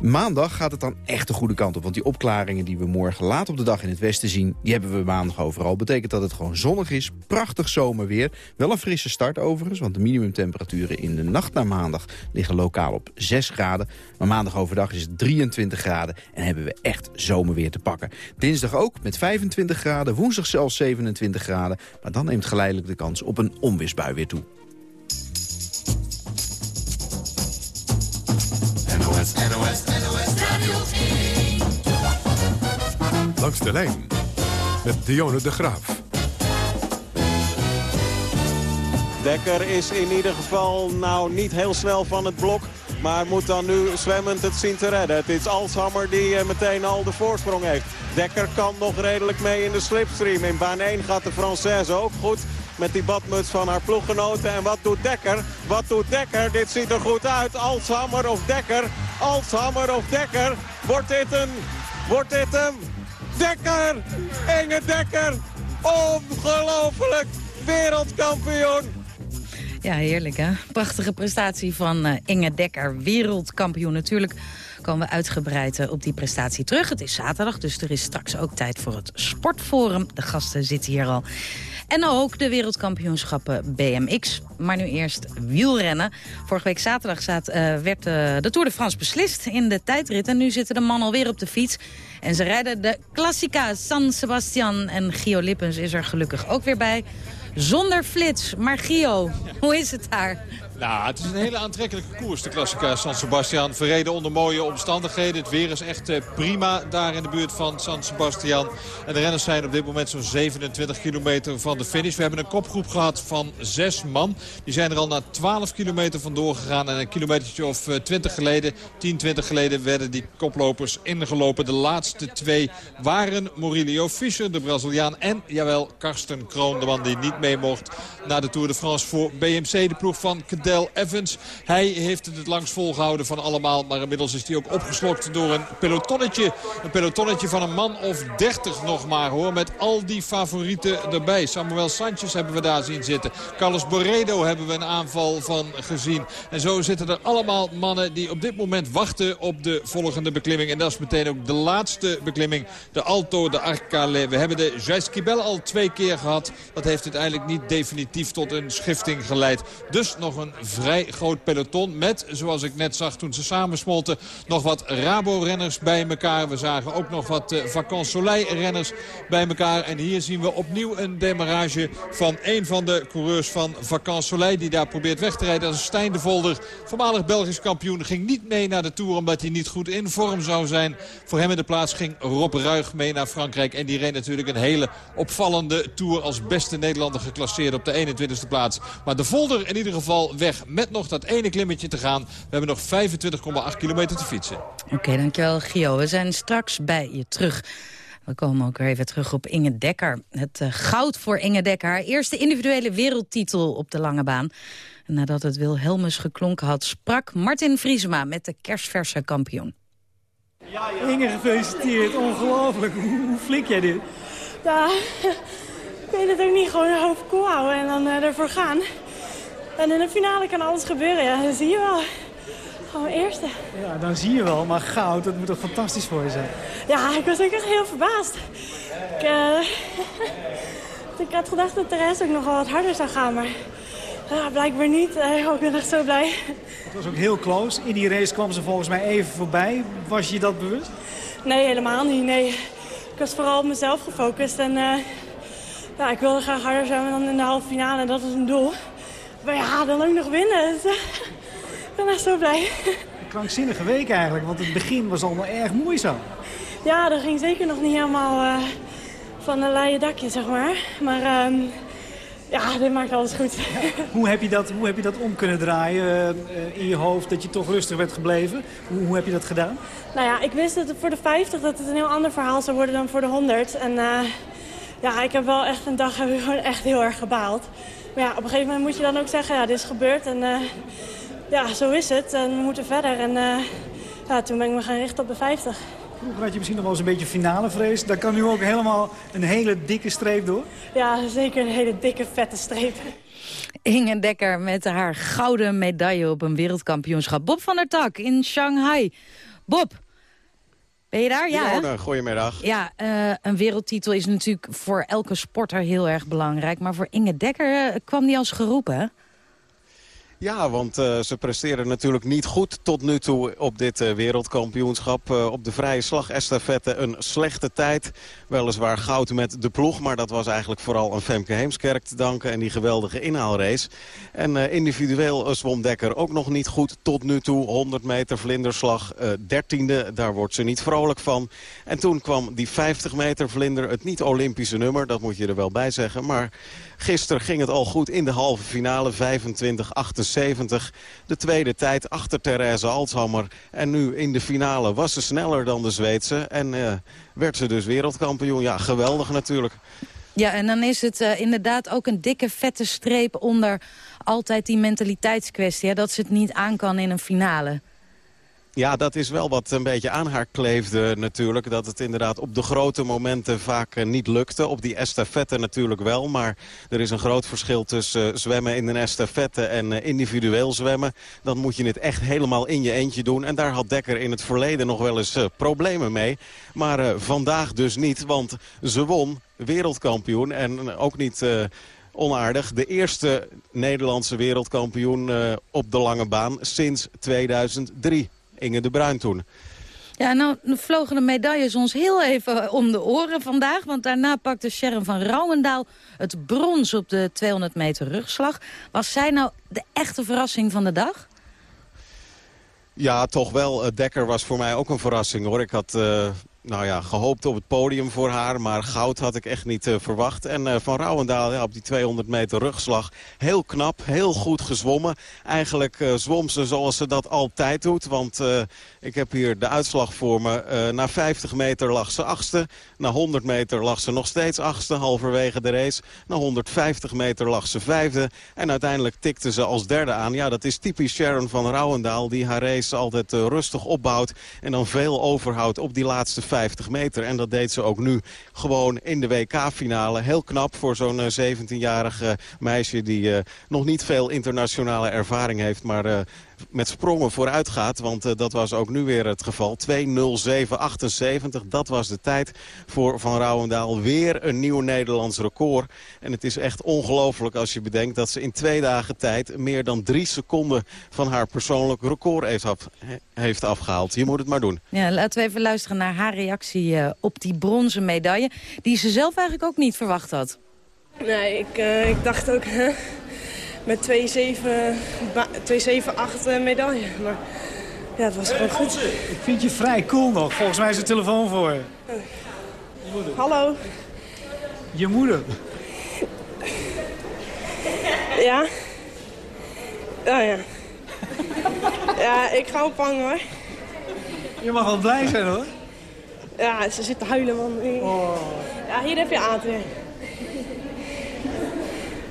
Maandag gaat het dan echt de goede kant op. Want die opklaringen die we morgen laat op de dag in het westen zien... die hebben we maandag overal. Betekent dat het gewoon zonnig is, prachtig zomerweer. Wel een frisse start overigens, want de minimumtemperaturen in de nacht naar maandag... liggen lokaal op 6 graden. Maar maandag overdag is het 23 graden en hebben we echt zomerweer te pakken. Dinsdag ook met 25 graden, woensdag zelfs 27 graden. Maar dan neemt geleidelijk de kans op een onweersbui weer toe. Langs de lijn met Dionne de Graaf. Dekker is in ieder geval nou niet heel snel van het blok. Maar moet dan nu zwemmend het zien te redden. Het is Alshammer die eh, meteen al de voorsprong heeft. Dekker kan nog redelijk mee in de slipstream. In baan 1 gaat de Française ook goed met die badmuts van haar ploeggenoten. En wat doet Dekker? Wat doet Dekker? Dit ziet er goed uit. Alshammer of Dekker? Alshammer of Dekker? Wordt dit een... Wordt dit hem? Dekker! Enge Dekker! Ongelooflijk! Wereldkampioen! Ja, heerlijk hè. Prachtige prestatie van uh, Inge Dekker, wereldkampioen. Natuurlijk komen we uitgebreid eh, op die prestatie terug. Het is zaterdag, dus er is straks ook tijd voor het Sportforum. De gasten zitten hier al. En ook de wereldkampioenschappen BMX. Maar nu eerst wielrennen. Vorige week zaterdag zat, uh, werd uh, de Tour de France beslist in de tijdrit. En nu zitten de mannen alweer op de fiets. En ze rijden de Classica San Sebastian. En Gio Lippens is er gelukkig ook weer bij. Zonder flits. Maar Gio, hoe is het daar? Nou, het is een hele aantrekkelijke koers, de Classica San Sebastian. Verreden onder mooie omstandigheden. Het weer is echt eh, prima daar in de buurt van San Sebastian. En de renners zijn op dit moment zo'n 27 kilometer van de finish. We hebben een kopgroep gehad van zes man. Die zijn er al na 12 kilometer vandoor gegaan. En een kilometertje of 20 eh, geleden, 10, 20 geleden werden die koplopers ingelopen. De laatste twee waren Murillo Fischer, de Braziliaan. En, jawel, Karsten Kroon, de man die niet mee mocht naar de Tour de France voor BMC. De ploeg van Del Evans. Hij heeft het langst volgehouden van allemaal. Maar inmiddels is hij ook opgeslokt door een pelotonnetje. Een pelotonnetje van een man of 30 nog maar hoor. Met al die favorieten erbij. Samuel Sanchez hebben we daar zien zitten. Carlos Borredo hebben we een aanval van gezien. En zo zitten er allemaal mannen die op dit moment wachten op de volgende beklimming. En dat is meteen ook de laatste beklimming. De Alto de Arcale. We hebben de Jaisquibel al twee keer gehad. Dat heeft uiteindelijk niet definitief tot een schifting geleid. Dus nog een vrij groot peloton. Met, zoals ik net zag toen ze samensmolten, nog wat Rabo-renners bij elkaar. We zagen ook nog wat uh, Vacances Soleil-renners bij elkaar. En hier zien we opnieuw een demarrage van een van de coureurs van Vacances Soleil. Die daar probeert weg te rijden. Dat is Stijn de Volder, voormalig Belgisch kampioen. Ging niet mee naar de Tour omdat hij niet goed in vorm zou zijn. Voor hem in de plaats ging Rob Ruig mee naar Frankrijk. En die reed natuurlijk een hele opvallende Tour als beste Nederlander geclasseerd op de 21ste plaats. Maar de Volder in ieder geval weg met nog dat ene klimmetje te gaan. We hebben nog 25,8 kilometer te fietsen. Oké, dankjewel Gio. We zijn straks bij je terug. We komen ook weer even terug op Inge Dekker. Het uh, goud voor Inge Dekker. Haar eerste individuele wereldtitel op de lange baan. En nadat het Wilhelmus geklonken had, sprak Martin Vriesema met de kerstverse kampioen. Inge, gefeliciteerd. Ongelooflijk. Hoe, hoe flik jij dit? Ja, ik weet het ook niet. Gewoon een hoofd koel houden en dan uh, ervoor gaan. En in de finale kan alles gebeuren, ja. Dat zie je wel. Gewoon eerste. Ja, dan zie je wel. Maar goud, dat moet toch fantastisch voor je zijn? Ja, ik was ook echt heel verbaasd. Ik, uh, ik had gedacht dat de rest ook nog wel wat harder zou gaan, maar... Ja, blijkbaar niet. Uh, ik ben echt zo blij. Het was ook heel close. In die race kwam ze volgens mij even voorbij. Was je dat bewust? Nee, helemaal niet. Nee. Ik was vooral op mezelf gefocust. En uh, ja, ik wilde graag harder zijn dan in de halve finale. Dat was een doel. Maar ja, dan ook nog winnen. Dus, uh, ik ben echt zo blij. Een krankzinnige week eigenlijk. Want het begin was allemaal erg moeizaam. Ja, dat ging zeker nog niet helemaal van een leien dakje, zeg maar. Maar... Ehm, ja, dit maakt alles goed. hoe, heb je dat, hoe heb je dat om kunnen draaien uh, in je hoofd, dat je toch rustig werd gebleven? Hoe, hoe, heb je dat gedaan? Nou ja, ik wist dat het voor de 50 dat het een heel ander verhaal zou worden dan voor de 100. En uh, ja, ik heb wel echt een dag heb ik gewoon echt heel erg gebaald. Maar ja, op een gegeven moment moet je dan ook zeggen, ja, dit is gebeurd. En uh, ja, zo is het. En we moeten verder. En ja, toen ben ik me gaan richten op de 50. Vroeger had je misschien nog wel eens een beetje finale vrees. Daar kan nu ook helemaal een hele dikke streep door. Ja, zeker een hele dikke, vette streep. Inge Dekker met haar gouden medaille op een wereldkampioenschap. Bob van der Tak in Shanghai. Bob, ben je daar? Ja, ja goedemiddag. Ja, uh, een wereldtitel is natuurlijk voor elke sporter heel erg belangrijk. Maar voor Inge Dekker uh, kwam die als geroepen, ja, want uh, ze presteren natuurlijk niet goed tot nu toe op dit uh, wereldkampioenschap. Uh, op de vrije slag estafette een slechte tijd. Weliswaar goud met de ploeg, maar dat was eigenlijk vooral een Femke Heemskerk te danken. En die geweldige inhaalrace. En individueel zwom Dekker ook nog niet goed tot nu toe. 100 meter vlinderslag, dertiende, daar wordt ze niet vrolijk van. En toen kwam die 50 meter vlinder, het niet-Olympische nummer. Dat moet je er wel bij zeggen, maar... Gisteren ging het al goed in de halve finale, 25-78. De tweede tijd achter Therese Altshammer. En nu in de finale was ze sneller dan de Zweedse. En uh, werd ze dus wereldkampioen. Ja, geweldig natuurlijk. Ja, en dan is het uh, inderdaad ook een dikke vette streep onder altijd die mentaliteitskwestie. Hè, dat ze het niet aan kan in een finale. Ja, dat is wel wat een beetje aan haar kleefde natuurlijk. Dat het inderdaad op de grote momenten vaak eh, niet lukte. Op die estafette natuurlijk wel. Maar er is een groot verschil tussen eh, zwemmen in een estafette en eh, individueel zwemmen. Dan moet je het echt helemaal in je eentje doen. En daar had Dekker in het verleden nog wel eens problemen mee. Maar vandaag dus niet, want ze won wereldkampioen. En ook niet... onaardig. De eerste Nederlandse wereldkampioen op de lange baan sinds 2003. Inge de Bruin toen. Ja, nou vlogen de medailles ons heel even om de oren vandaag. Want daarna pakte Sharon van Rouwendaal het brons op de 200 meter rugslag. Was zij nou de echte verrassing van de dag? Ja, toch wel. Dekker was voor mij ook een verrassing hoor. Ik had uh, nou ja, gehoopt op het podium voor haar. Maar goud had ik echt niet uh, verwacht. En uh, Van Rouwendaal ja, op die 200 meter rugslag. Heel knap, heel goed gezwommen. Eigenlijk uh, zwom ze zoals ze dat altijd doet. Want ik heb hier de uitslag voor me. na 50 meter lag ze achtste. Na 100 meter lag ze nog steeds achtste, halverwege de race. Na 150 meter lag ze vijfde. En uiteindelijk tikte ze als derde aan. Ja, dat is typisch Sharon van Rouwendaal. Die haar race altijd rustig opbouwt. En dan veel overhoudt op die laatste 50 meter. En dat deed ze ook nu gewoon in de WK-finale. Heel knap voor zo'n 17-jarige meisje die uh, nog niet veel internationale ervaring heeft. Maar uh, met sprongen vooruit gaat. Want dat was ook nu weer het geval. 2.07.78, dat was de tijd voor Van Rouwendaal. Weer een nieuw Nederlands record. En het is echt ongelooflijk als je bedenkt dat ze in twee dagen tijd... meer dan drie seconden van haar persoonlijk record heeft, af, heeft afgehaald. Je moet het maar doen. Ja, laten we even luisteren naar haar reactie op die bronzen medaille... die ze zelf eigenlijk ook niet verwacht had. Nee, ik, uh, ik dacht ook hè, met 2-7-8 medaille. Maar ja, het was gewoon goed. Ik vind je vrij cool nog. Volgens mij is de telefoon voor je. Hallo. Je moeder. Ja. Oh ja. Ja, ik ga ophangen hoor. Je mag wel blij zijn hoor. Ja, ze zit te huilen man. Oh. Ja, hier heb je aan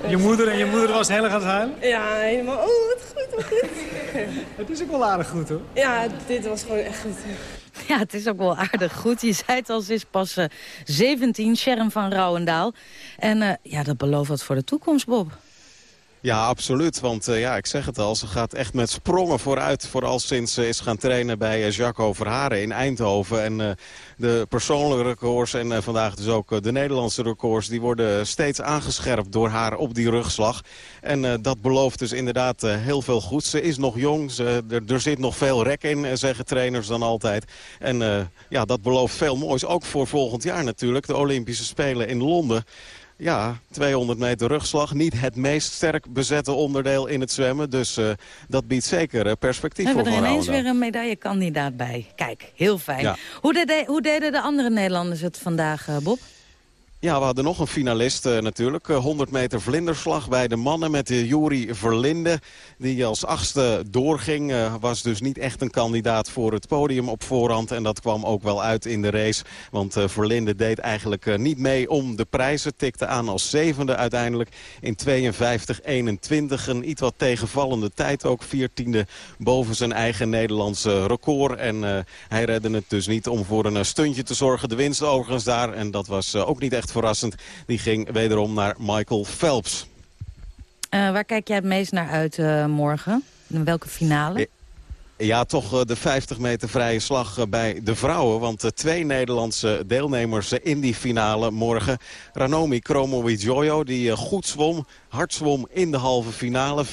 Je moeder en je moeder was heel erg aan het huilen? Ja, helemaal. Oh, wat goed, wat goed. het is ook wel aardig goed, hoor. Ja, dit was gewoon echt goed. Ja, het is ook wel aardig goed. Je zei het al, ze is pas 17, eh, Sharon van Rouwendaal. En uh, ja, dat belooft wat voor de toekomst, Bob. Ja, absoluut. Want uh, ja, ik zeg het al, ze gaat echt met sprongen vooruit. Vooral sinds ze is gaan trainen bij uh, Jacques Overharen in Eindhoven. En uh, de persoonlijke records en vandaag dus ook de Nederlandse records... die worden steeds aangescherpt door haar op die rugslag. En dat belooft dus inderdaad heel veel goed. Ze is nog jong, ze, er, er, zit nog veel rek in, zeggen trainers dan altijd. En ja, dat belooft veel moois. Ook voor volgend jaar natuurlijk, de Olympische Spelen in Londen. Ja, 200 meter rugslag. Niet het meest sterk bezette onderdeel in het zwemmen. Dus uh, dat biedt zeker uh, perspectief voor We hebben er ineens weer een medaillekandidaat bij. Kijk, heel fijn. Ja. Hoe, de, hoe, deden de andere Nederlanders het vandaag, uh, Bob? Ja, we hadden nog een finalist uh, natuurlijk. 100 meter vlinderslag bij de mannen met de Juri Verlinde. Die als achtste doorging. Was dus niet echt een kandidaat voor het podium op voorhand. En dat kwam ook wel uit in de race. Want Verlinde deed eigenlijk niet mee om de prijzen. Tikte aan als zevende uiteindelijk in 52-21. Een iets wat tegenvallende tijd ook. Viertiende boven zijn eigen Nederlandse record. En hij redde het dus niet om voor een stuntje te zorgen. De winst overigens daar. En dat was ook niet echt verrassend. Die ging wederom naar Michael Phelps. Uh, waar kijk jij het meest naar uit uh, morgen? Welke finale? Ja, toch eh, de 50 meter vrije slag eh, bij de vrouwen. Want eh, twee Nederlandse deelnemers in die finale morgen. Ranomi Kromowidjojo, die goed zwom, hard zwom in de halve finale. 24-56.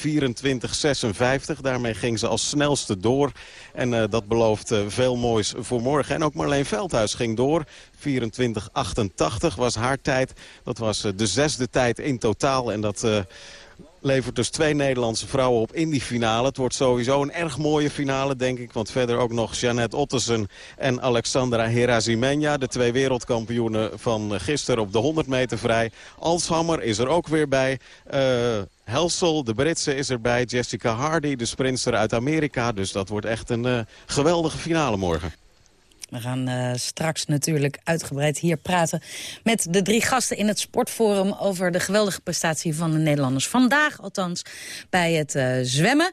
Daarmee ging ze als snelste door. En dat belooft veel moois voor morgen. En ook Marleen Veldhuis ging door. 24-88 was haar tijd. Dat was de zesde tijd in totaal. En dat levert dus twee Nederlandse vrouwen op in die finale. Het wordt sowieso een erg mooie finale, denk ik. Want verder ook nog Jeannette Ottesen en Alexandra Herazimenia. De twee wereldkampioenen van gisteren op de 100 meter vrij. Alshammer is er ook weer bij. Uh, Helsel, de Britse, is erbij. Jessica Hardy, de sprinter uit Amerika. Dus dat wordt echt een uh, geweldige finale morgen. We gaan uh, straks natuurlijk uitgebreid hier praten met de drie gasten in het Sportforum... over de geweldige prestatie van de Nederlanders. Vandaag althans bij het uh, zwemmen.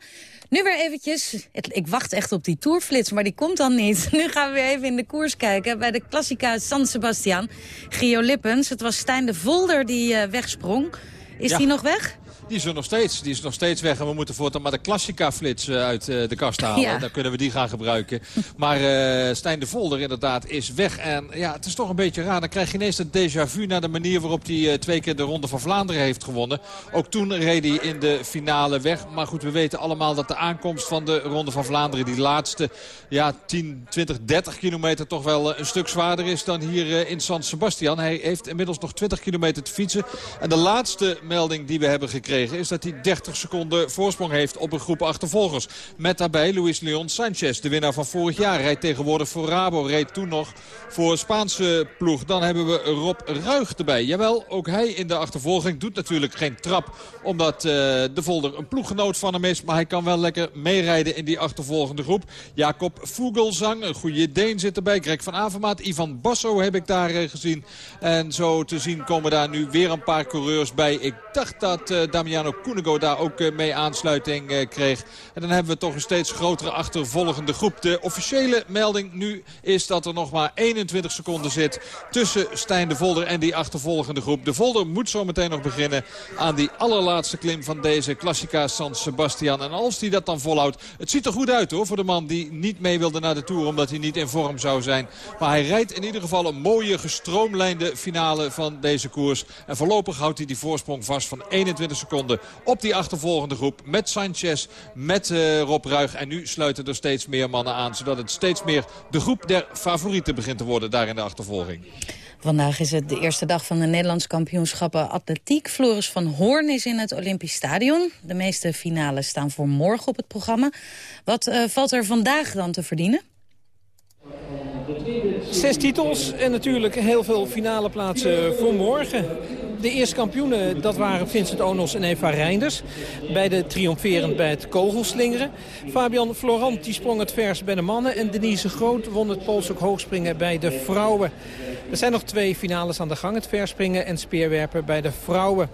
Nu weer eventjes, ik wacht echt op die tourflits, maar die komt dan niet. Nu gaan we weer even in de koers kijken bij de Klassica San Sebastian. Gio Lippens, het was Stijn de Volder die uh, wegsprong. Is ja. die nog weg? Die is er nog steeds. Die is nog steeds weg. En we moeten voortaan maar de Klassica-flits uh, uit uh, de kast halen. Ja. Dan kunnen we die gaan gebruiken. Maar uh, Stijn de Volder inderdaad is weg. En ja, het is toch een beetje raar. Dan krijg je ineens een déjà vu naar de manier waarop hij twee keer de Ronde van Vlaanderen heeft gewonnen. Ook toen reed hij in de finale weg. Maar goed, we weten allemaal dat de aankomst van de Ronde van Vlaanderen... die laatste ja, 10, 20, 30 kilometer toch wel een stuk zwaarder is dan hier in San Sebastian. Hij heeft inmiddels nog 20 kilometer te fietsen. En de laatste melding die we hebben gekregen is dat hij 30 seconden voorsprong heeft op een groep achtervolgers. Met daarbij Luis Leon Sanchez, de winnaar van vorig jaar. Rijdt tegenwoordig voor Rabo, reed toen nog voor Spaanse ploeg. Dan hebben we Rob Ruig erbij. Jawel, ook hij in de achtervolging doet natuurlijk geen trap. Omdat uh, de Volder een ploeggenoot van hem is. Maar hij kan wel lekker meerijden in die achtervolgende groep. Jacob Vogelsang, een goede Deen zit erbij. Greg van Avermaat, Ivan Basso heb ik daar uh, gezien. En zo te zien komen daar nu weer een paar coureurs bij. Ik dacht dat uh, Damiano Cunego daar ook mee aansluiting kreeg. En dan hebben we toch een steeds grotere achtervolgende groep. De officiële melding nu is dat er nog maar 21 seconden zit tussen Stijn de Volder en die achtervolgende groep. De Volder moet zo meteen nog beginnen aan die allerlaatste klim van deze Classica San Sebastian. En als hij dat dan volhoudt, het ziet er goed uit hoor voor de man die niet mee wilde naar de Tour omdat hij niet in vorm zou zijn. Maar hij rijdt in ieder geval een mooie gestroomlijnde finale van deze koers. En voorlopig houdt hij die voorsprong vast van 21 seconden op die achtervolgende groep. Met Sanchez, met uh, Rob Ruig. En nu sluiten er steeds meer mannen aan. Zodat het steeds meer de groep der favorieten begint te worden daar in de achtervolging. Vandaag is het de eerste dag van de Nederlandse kampioenschappen atletiek. Floris van Hoorn is in het Olympisch Stadion. De meeste finales staan voor morgen op het programma. Wat uh, valt er vandaag dan te verdienen? Zes titels en natuurlijk heel veel finale plaatsen voor morgen. De eerste kampioenen, dat waren Vincent Onos en Eva Reinders. Beide triomferend bij het kogelslingeren. Fabian Florant die sprong het vers bij de mannen. En Denise Groot won het Pools ook hoogspringen bij de vrouwen. Er zijn nog twee finales aan de gang. Het verspringen en speerwerpen bij de vrouwen.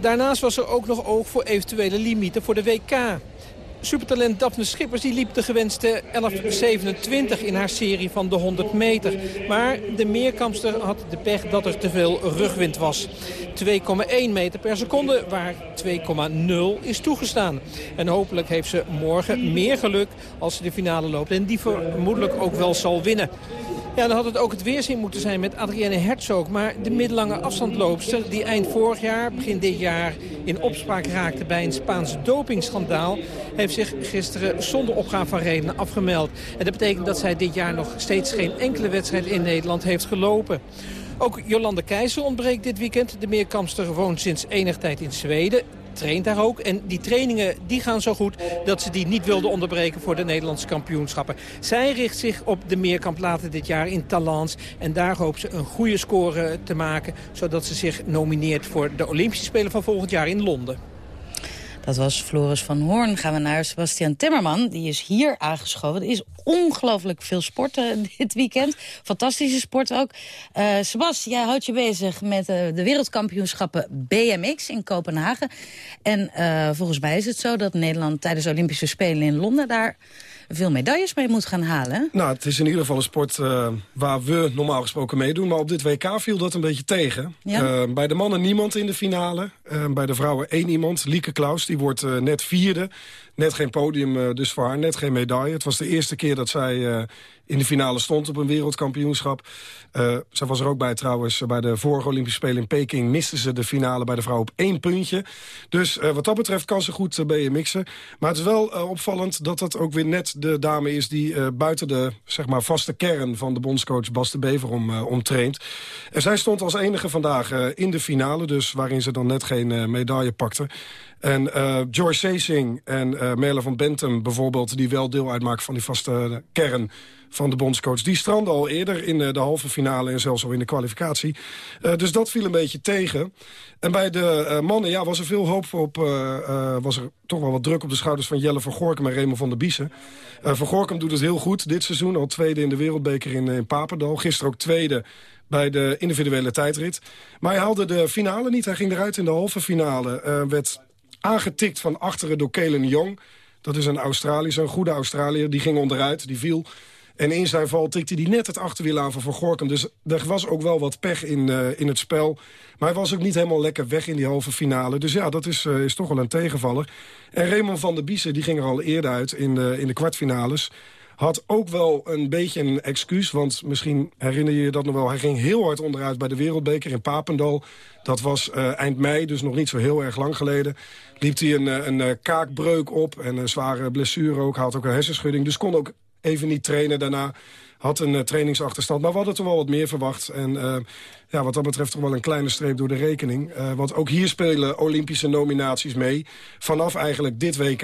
Daarnaast was er ook nog oog voor eventuele limieten voor de WK. Supertalent Daphne Schippers die liep de gewenste 11.27 in haar serie van de 100 meter. Maar de meerkampster had de pech dat er te veel rugwind was. 2,1 meter per seconde, waar 2,0 is toegestaan. En hopelijk heeft ze morgen meer geluk als ze de finale loopt. En die vermoedelijk ook wel zal winnen. Ja, dan had het ook het weerzin moeten zijn met Adrienne Herzog. Maar de middellange afstandloopster die eind vorig jaar, begin dit jaar... in opspraak raakte bij een Spaans dopingschandaal... heeft zich gisteren zonder opgave van redenen afgemeld. En dat betekent dat zij dit jaar nog steeds geen enkele wedstrijd in Nederland heeft gelopen. Ook Jolande Keijzer ontbreekt dit weekend. De meerkampster woont sinds enig tijd in Zweden traint daar ook. En die trainingen die gaan zo goed dat ze die niet wilde onderbreken voor de Nederlandse kampioenschappen. Zij richt zich op de meerkamp later dit jaar in Talans. En daar hoopt ze een goede score te maken. Zodat ze zich nomineert voor de Olympische Spelen van volgend jaar in Londen. Dat was Floris van Hoorn. Gaan we naar Sebastian Timmerman. Die is hier aangeschoven. Er is ongelooflijk veel sporten dit weekend. Fantastische sport ook. Uh, jij houdt je bezig met uh, de wereldkampioenschappen BMX in Kopenhagen. En volgens mij is het zo dat Nederland tijdens de Olympische Spelen in Londen... daar veel medailles mee moet gaan halen. Nou, het is in ieder geval een sport uh, waar we normaal gesproken meedoen. Maar op dit WK viel dat een beetje tegen. Ja? Uh, bij de mannen niemand in de finale. Uh, bij de vrouwen één iemand. Lieke Klaus, die wordt net vierde. Net geen podium dus voor haar, net geen medaille. Het was de eerste keer dat zij in de finale stond op een wereldkampioenschap. Uh, zij was er ook bij trouwens. Bij de vorige Olympische Spelen in Peking misten ze de finale bij de vrouw op één puntje. Dus uh, wat dat betreft kan ze goed uh, BMX'en. Maar het is wel opvallend dat dat ook weer net de dame is... die buiten de zeg maar, vaste kern van de bondscoach Bas de Bever om, om traint. En zij stond als enige vandaag in de finale. Dus waarin ze dan net geen medaille pakte. En uh, George Sasing en uh, Merle van Bentham bijvoorbeeld... die wel deel uitmaken van die vaste kern van de bondscoach. Die strandde al eerder in de halve finale en zelfs al in de kwalificatie. Uh, dus dat viel een beetje tegen. En bij de uh, mannen ja, was er veel hoop op. Was er toch wel wat druk op de schouders van Jelle van Gorkum en Raymond van der Biesen. van Gorkum doet het heel goed dit seizoen. Al tweede in de wereldbeker in, Papendal. Gisteren ook tweede bij de individuele tijdrit. Maar hij haalde de finale niet. Hij ging eruit in de halve finale. werd aangetikt van achteren door Kelen Jong. Dat is een Australiër, een goede Australiër. Die ging onderuit, die viel. En in zijn val tikte hij net het achterwiel aan van Gorkum. Dus er was ook wel wat pech in, uh, in het spel. Maar hij was ook niet helemaal lekker weg in die halve finale. Dus ja, dat is, uh, is toch wel een tegenvaller. En Raymond van der Biesen die ging er al eerder uit in de, in de kwartfinales. Had ook wel een beetje een excuus, want misschien herinner je je dat nog wel. Hij ging heel hard onderuit bij de Wereldbeker in Papendal. Dat was uh, eind mei, dus nog niet zo heel erg lang geleden. Liep hij een, een kaakbreuk op en een zware blessure ook. Had ook een hersenschudding, dus kon ook even niet trainen daarna. Had een uh, trainingsachterstand, maar we hadden toch wel wat meer verwacht. En uh, ja, wat dat betreft toch wel een kleine streep door de rekening. Uh, want ook hier spelen Olympische nominaties mee. Vanaf eigenlijk dit WK.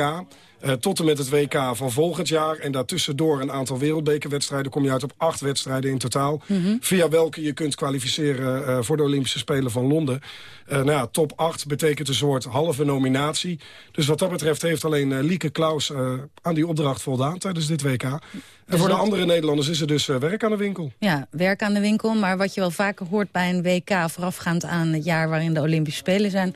Uh, tot en met het WK van volgend jaar. En daartussendoor een aantal wereldbekerwedstrijden. kom je uit op acht wedstrijden in totaal. Mm -hmm. Via welke je kunt kwalificeren uh, voor de Olympische Spelen van Londen. Uh, nou ja, top 8 betekent een soort halve nominatie. Dus wat dat betreft heeft alleen Lieke Klaus aan die opdracht voldaan tijdens dit WK. En dus voor de andere Nederlanders is er dus werk aan de winkel. Ja, werk aan de winkel. Maar wat je wel vaker hoort bij een WK voorafgaand aan het jaar waarin de Olympische Spelen zijn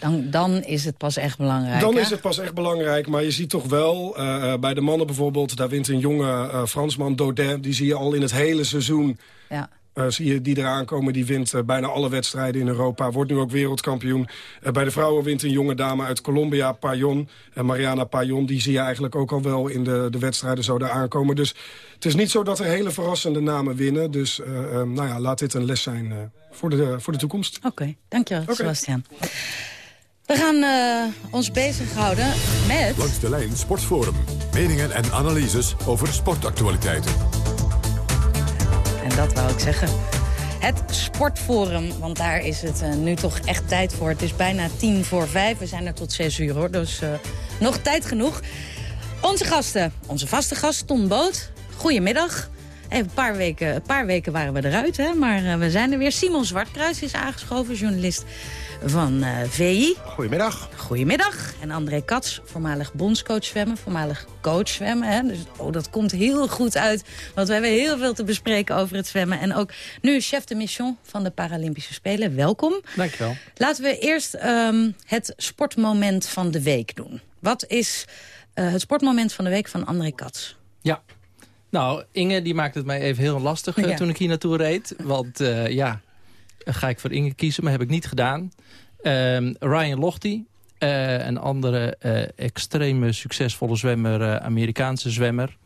Dan, dan is het pas echt belangrijk, Dan is het pas echt belangrijk, maar je ziet toch wel... Uh, bij de mannen bijvoorbeeld, daar wint een jonge uh, Fransman, Daudet... die zie je al in het hele seizoen... Ja. Uh, zie je die eraan komen, die wint uh, bijna alle wedstrijden in Europa. Wordt nu ook wereldkampioen. Uh, bij de vrouwen wint een jonge dame uit Colombia, Payon. En Mariana Payon, die zie je eigenlijk ook al wel in de, de wedstrijden zo daar aankomen. Dus het is niet zo dat er hele verrassende namen winnen. Dus nou ja, laat dit een les zijn voor, de, voor de toekomst. Oké, okay, dankjewel okay. Sebastian. We gaan ons bezighouden met... Langs de lijn Sportforum. Meningen en analyses over sportactualiteiten. En dat wou ik zeggen. Het Sportforum, want daar is het uh, nu toch echt tijd voor. Het is bijna tien voor vijf. We zijn er tot zes uur, hoor. Dus uh, nog tijd genoeg. Onze gasten, onze vaste gast, Ton Boot. Goedemiddag. Even een paar weken, een paar weken waren we eruit, hè, maar uh, we zijn er weer. Simon Zwartkruis is aangeschoven, journalist van uh, VI. Goedemiddag. Goedemiddag. En André Kats, voormalig bondscoach zwemmen, voormalig coach zwemmen. Hè? Dus oh, dat komt heel goed uit, want we hebben heel veel te bespreken over het zwemmen. En ook nu chef de mission van de Paralympische Spelen. Welkom. Dankjewel. Laten we eerst um, het sportmoment van de week doen. Wat is uh, het sportmoment van de week van André Kats? Ja, nou, Inge die maakt het mij even heel lastig ja. toen ik hier naartoe reed. Want uh, ja, ga ik voor Inge kiezen, maar heb ik niet gedaan. Um, Ryan Lochte, uh, een andere uh, extreme succesvolle zwemmer, Amerikaanse zwemmer.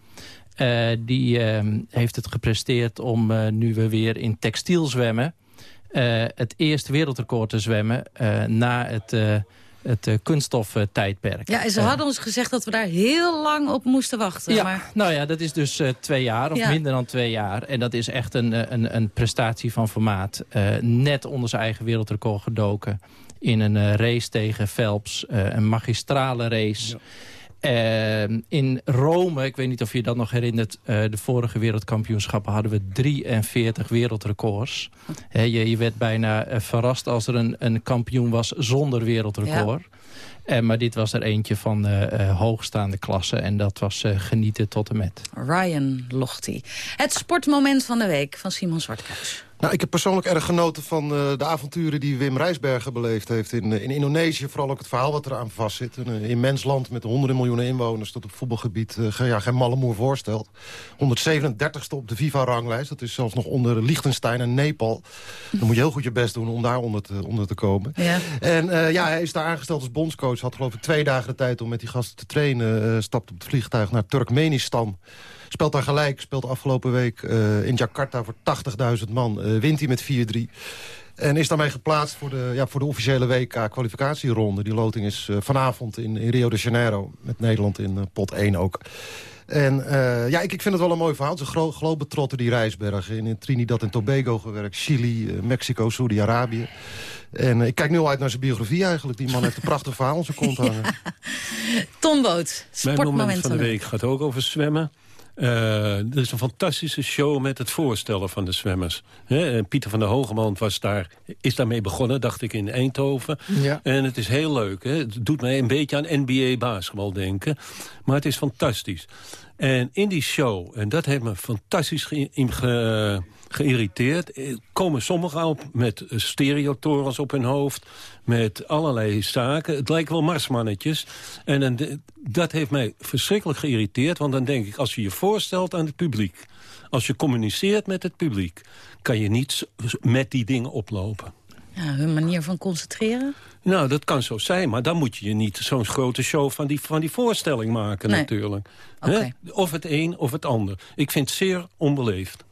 die ehm, heeft het gepresteerd om, nu we weer in textiel zwemmen... het eerste wereldrecord te zwemmen na het het uh, kunststoftijdperk. Ja, en ze hadden ons gezegd dat we daar heel lang op moesten wachten. Ja, maar... nou ja, dat is dus uh, twee jaar of ja. minder dan twee jaar. En dat is echt een, een, een prestatie van formaat. Uh, net onder zijn eigen wereldrecord gedoken in een race tegen Phelps. een magistrale race. Ja. Uh, in Rome, ik weet niet of je dat nog herinnert... Uh, de vorige wereldkampioenschappen hadden we 43 wereldrecords. He, je, je, werd bijna uh, verrast als er een, een kampioen was zonder wereldrecord. Ja. maar dit was er eentje van hoogstaande klasse. En dat was genieten tot en met. Ryan Lochte. Het sportmoment van de week van Simon Zwartkruis. Nou, ik heb persoonlijk erg genoten van uh, de avonturen die Wim Rijsbergen beleefd heeft in, uh, in Indonesië. Vooral ook het verhaal wat eraan vastzit. Een uh, immens land met honderden miljoen inwoners dat op voetbalgebied ja, geen malle moer voorstelt. 137ste op de FIFA-ranglijst. Dat is zelfs nog onder Liechtenstein en Nepal. Dan moet je heel goed je best doen om daar onder te, onder te komen. Ja. En ja, hij is daar aangesteld als bondscoach. Had geloof ik twee dagen de tijd om met die gasten te trainen. stapt op het vliegtuig naar Turkmenistan. Speelt daar gelijk, speelt afgelopen week uh, in Jakarta voor 80.000 man. Uh, wint hij met 4-3. En is daarmee geplaatst voor de, ja, voor de officiële WK-kwalificatieronde. Die loting is uh, vanavond in, in, Rio de Janeiro. Met Nederland in pot 1 ook. En ja, ik, ik vind het wel een mooi verhaal. Het is een gro globetrotter, die Rijsbergen. In, in Trinidad en Tobago gewerkt. Chili, Mexico, Saudi-Arabië. En ik kijk nu al uit naar zijn biografie eigenlijk. Die man heeft een prachtig verhaal aan zijn kont hangen. Ja. Tomboot, sportmoment Mijn moment van de week gaat ook over zwemmen. Uh, er is een fantastische show met het voorstellen van de zwemmers. He, Pieter van der Hogeman was daar, is daarmee begonnen, dacht ik, in Eindhoven. Ja. En het is heel leuk. He. Het doet mij een beetje aan NBA-basketbal denken. Maar het is fantastisch. En in die show, en dat heeft me fantastisch ge, ge geïrriteerd. Eh, komen sommigen op met stereotorens op hun hoofd. Met allerlei zaken. Het lijkt wel marsmannetjes. En dan, dat heeft mij verschrikkelijk geïrriteerd. Want dan denk ik, als je je voorstelt aan het publiek... als je communiceert met het publiek... kan je niet met die dingen oplopen. Ja, hun manier van concentreren? Nou, dat kan zo zijn, maar dan moet je je niet zo'n grote show van die, van die voorstelling maken nee. natuurlijk. Okay. Of het een of het ander. Ik vind het zeer onbeleefd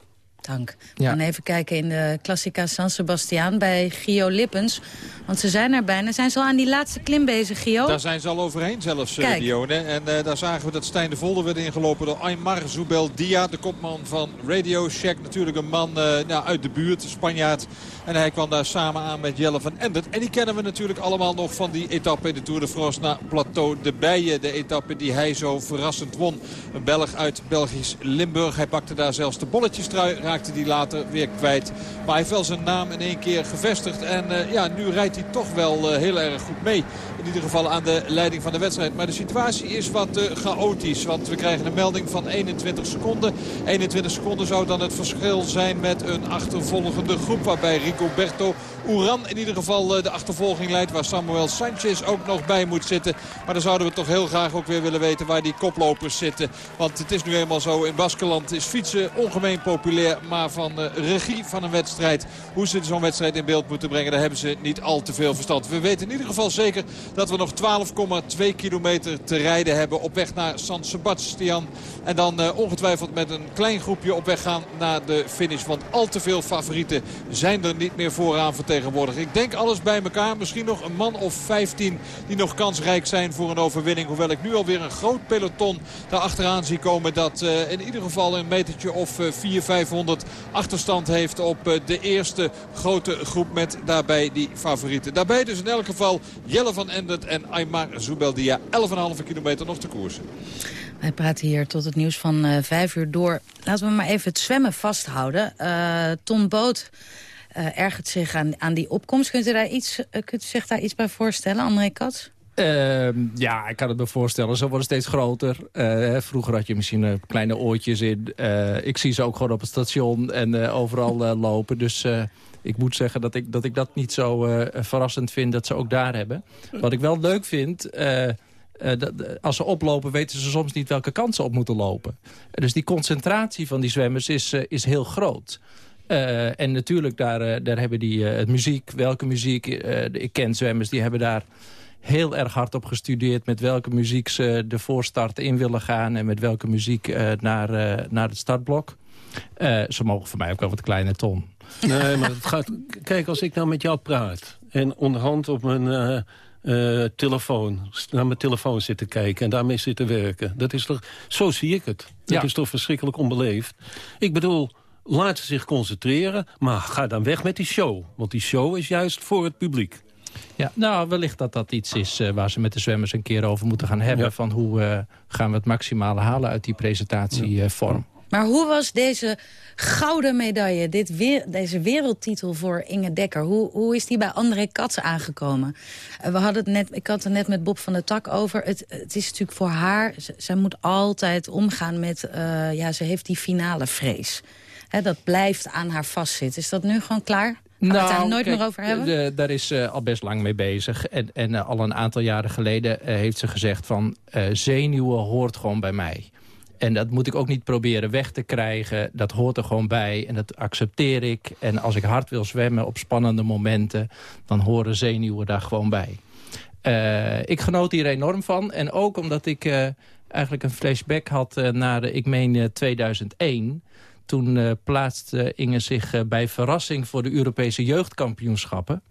We gaan even kijken in de Classica San Sebastian bij Gio Lippens. Want ze zijn er bijna. Zijn ze al aan die laatste klim bezig, Gio? Daar zijn ze al overheen zelfs, uh, Dione. En uh, daar zagen we dat Stijn de Volder werd ingelopen door Aymar Zubel Dia. De kopman van Radio Shack. Natuurlijk een man uh, nou, uit de buurt, Spanjaard. En hij kwam daar samen aan met Jelle van Endert. En die kennen we natuurlijk allemaal nog van die etappe in de Tour de France naar Plateau de Bijen. De etappe die hij zo verrassend won. Een Belg uit Belgisch Limburg. Hij pakte daar zelfs de bolletjestrui raakte hij later weer kwijt. Maar hij heeft wel zijn naam in één keer gevestigd. En ja, nu rijdt hij toch wel heel erg goed mee. In ieder geval aan de leiding van de wedstrijd. Maar de situatie is wat chaotisch. Want we krijgen een melding van 21 seconden. 21 seconden zou dan het verschil zijn met een achtervolgende groep. Waarbij Rigoberto Uran in ieder geval de achtervolging leidt. Waar Samuel Sanchez ook nog bij moet zitten. Maar dan zouden we toch heel graag ook weer willen weten waar die koplopers zitten. Want het is nu eenmaal zo. In Baskeland is fietsen ongemeen populair. Maar van de regie van een wedstrijd. Hoe ze zo'n wedstrijd in beeld moeten brengen. Daar hebben ze niet al te veel verstand. We weten in ieder geval zeker dat we nog 12,2 kilometer te rijden hebben. Op weg naar San Sebastian. En dan uh, ongetwijfeld met een klein groepje op weg gaan naar de finish. Want al te veel favorieten zijn er niet meer vooraan vertegenwoordigd. Ik denk alles bij elkaar. Misschien nog een man of 15 die nog kansrijk zijn voor een overwinning. Hoewel ik nu alweer een groot peloton daar achteraan zie komen. Dat uh, in ieder geval een metertje of uh, 400, 500 achterstand heeft op uh, de eerste grote groep met daarbij die favorieten. Daarbij dus in elk geval Jelle van Endert en Aymar Zubeldia. 11,5 kilometer nog te koersen. Wij praten hier tot het nieuws van vijf uur door. Laten we maar even het zwemmen vasthouden. Tom Boot uh, ergert zich aan, aan die opkomst. Kunt u, daar iets, kunt u zich daar iets bij voorstellen, André Katz? Uh, ja, ik kan het me voorstellen. Ze worden steeds groter. Uh, vroeger had je misschien kleine oortjes in. ik zie ze ook gewoon op het station en overal lopen. Dus ik moet zeggen dat ik dat, ik dat niet zo verrassend vind dat ze ook daar hebben. Wat ik wel leuk vind... als ze oplopen weten ze soms niet welke kant ze op moeten lopen. dus die concentratie van die zwemmers is, is heel groot. Uh, en natuurlijk, daar, daar hebben die uh, muziek, welke muziek. Ik ken zwemmers, die hebben daar heel erg hard op gestudeerd... met welke muziek ze de voorstart in willen gaan... en met welke muziek naar, naar het startblok. Ze mogen voor mij ook wel wat kleine ton. Nee, maar het gaat... Kijk, als ik nou met jou praat... en onderhand op mijn telefoon... naar mijn telefoon zitten kijken en daarmee zitten werken... dat is toch... Zo zie ik het. Dat ja. is toch verschrikkelijk onbeleefd. Ik bedoel... Laat ze zich concentreren, maar ga dan weg met die show. Want die show is juist voor het publiek. Ja, nou, wellicht dat dat iets is uh, waar ze met de zwemmers een keer over moeten gaan hebben. Ja. Van hoe uh, gaan we het maximale halen uit die presentatievorm. Ja. Maar hoe was deze gouden medaille, dit weer, deze wereldtitel voor Inge Dekker... Hoe, hoe is die bij André Katz aangekomen? Uh, we hadden het net, ik had het net met Bob van der Tak over. Het, het is natuurlijk voor haar, zij moet altijd omgaan met... ja, ze heeft die finale vrees. Hè, dat blijft aan haar vastzitten. Is dat nu gewoon klaar? Gaan nou, we het daar nooit kijk, meer over hebben? De, daar is uh, al best lang mee bezig. En, en uh, al een aantal jaren geleden uh, heeft ze gezegd van... zenuwen hoort gewoon bij mij. En dat moet ik ook niet proberen weg te krijgen. Dat hoort er gewoon bij en dat accepteer ik. En als ik hard wil zwemmen op spannende momenten... dan horen zenuwen daar gewoon bij. ik genoot hier enorm van. En ook omdat ik eigenlijk een flashback had naar, de, ik meen, 2001... Toen uh, plaatste Inge zich uh, bij verrassing voor de Europese jeugdkampioenschappen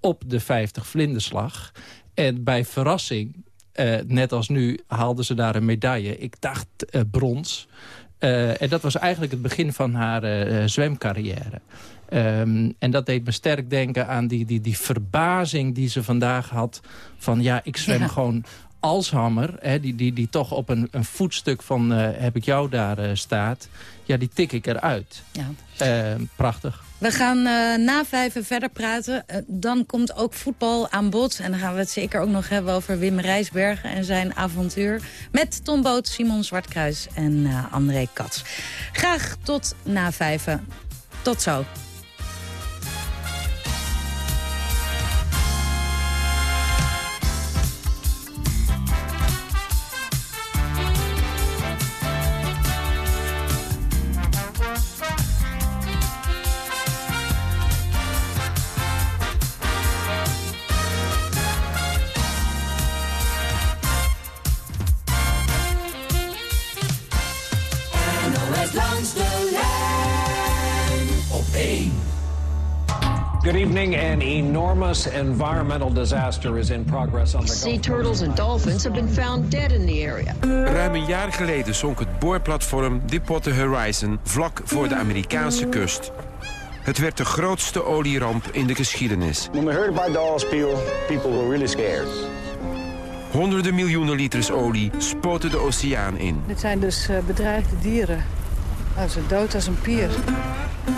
op de 50 vlinderslag. En bij verrassing, uh, net als nu, haalden ze daar een medaille. Ik dacht brons. en dat was eigenlijk het begin van haar zwemcarrière. Um, en dat deed me sterk denken aan die, die, die verbazing die ze vandaag had. Van ja, ik zwem ja. gewoon Alshammer, hè, die, die, die toch op een, een voetstuk van uh, heb ik jou daar uh, staat... ja, die tik ik eruit. Ja. Uh, prachtig. We gaan uh, na vijven verder praten. Uh, dan komt ook voetbal aan bod. En dan gaan we het zeker ook nog hebben over Wim Rijsbergen en zijn avontuur. Met Tom Boot, Simon Zwartkruis en André Katz. Graag tot na vijven. Tot zo. Good evening. An enormous environmental disaster is in progress on the Sea turtles and dolphins have been found dead in the area. Ruim een jaar geleden zonk het boorplatform Deepwater Horizon vlak voor de Amerikaanse kust. Het werd de grootste olieramp in de geschiedenis. When we heard about the oil spill, people were really scared. Honderden miljoenen liters olie spoten de oceaan in. Dit zijn dus bedreigde dieren Oh, ze dood als een pier.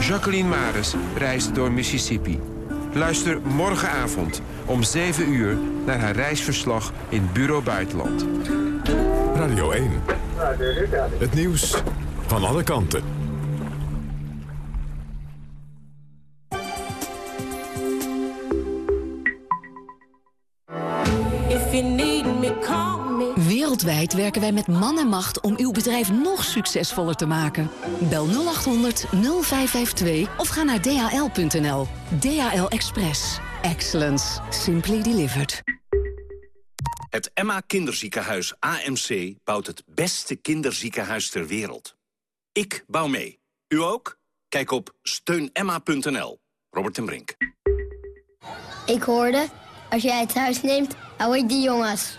Jacqueline Maris reisde door Mississippi. Luister morgenavond om 7 uur naar haar reisverslag in Bureau Buitenland. Radio 1. Het nieuws van alle kanten. Werken wij met man en macht om uw bedrijf nog succesvoller te maken. Bel 0800 0552 of ga naar dhl.nl. DHL Express. Excellence. Simply delivered. Het Emma Kinderziekenhuis AMC bouwt het beste kinderziekenhuis ter wereld. Ik bouw mee. U ook? Kijk op steunemma.nl. Robert en Brink. Ik hoorde, als jij het huis neemt, hou ik die jongens.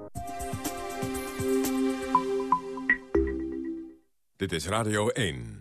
Dit is Radio 1.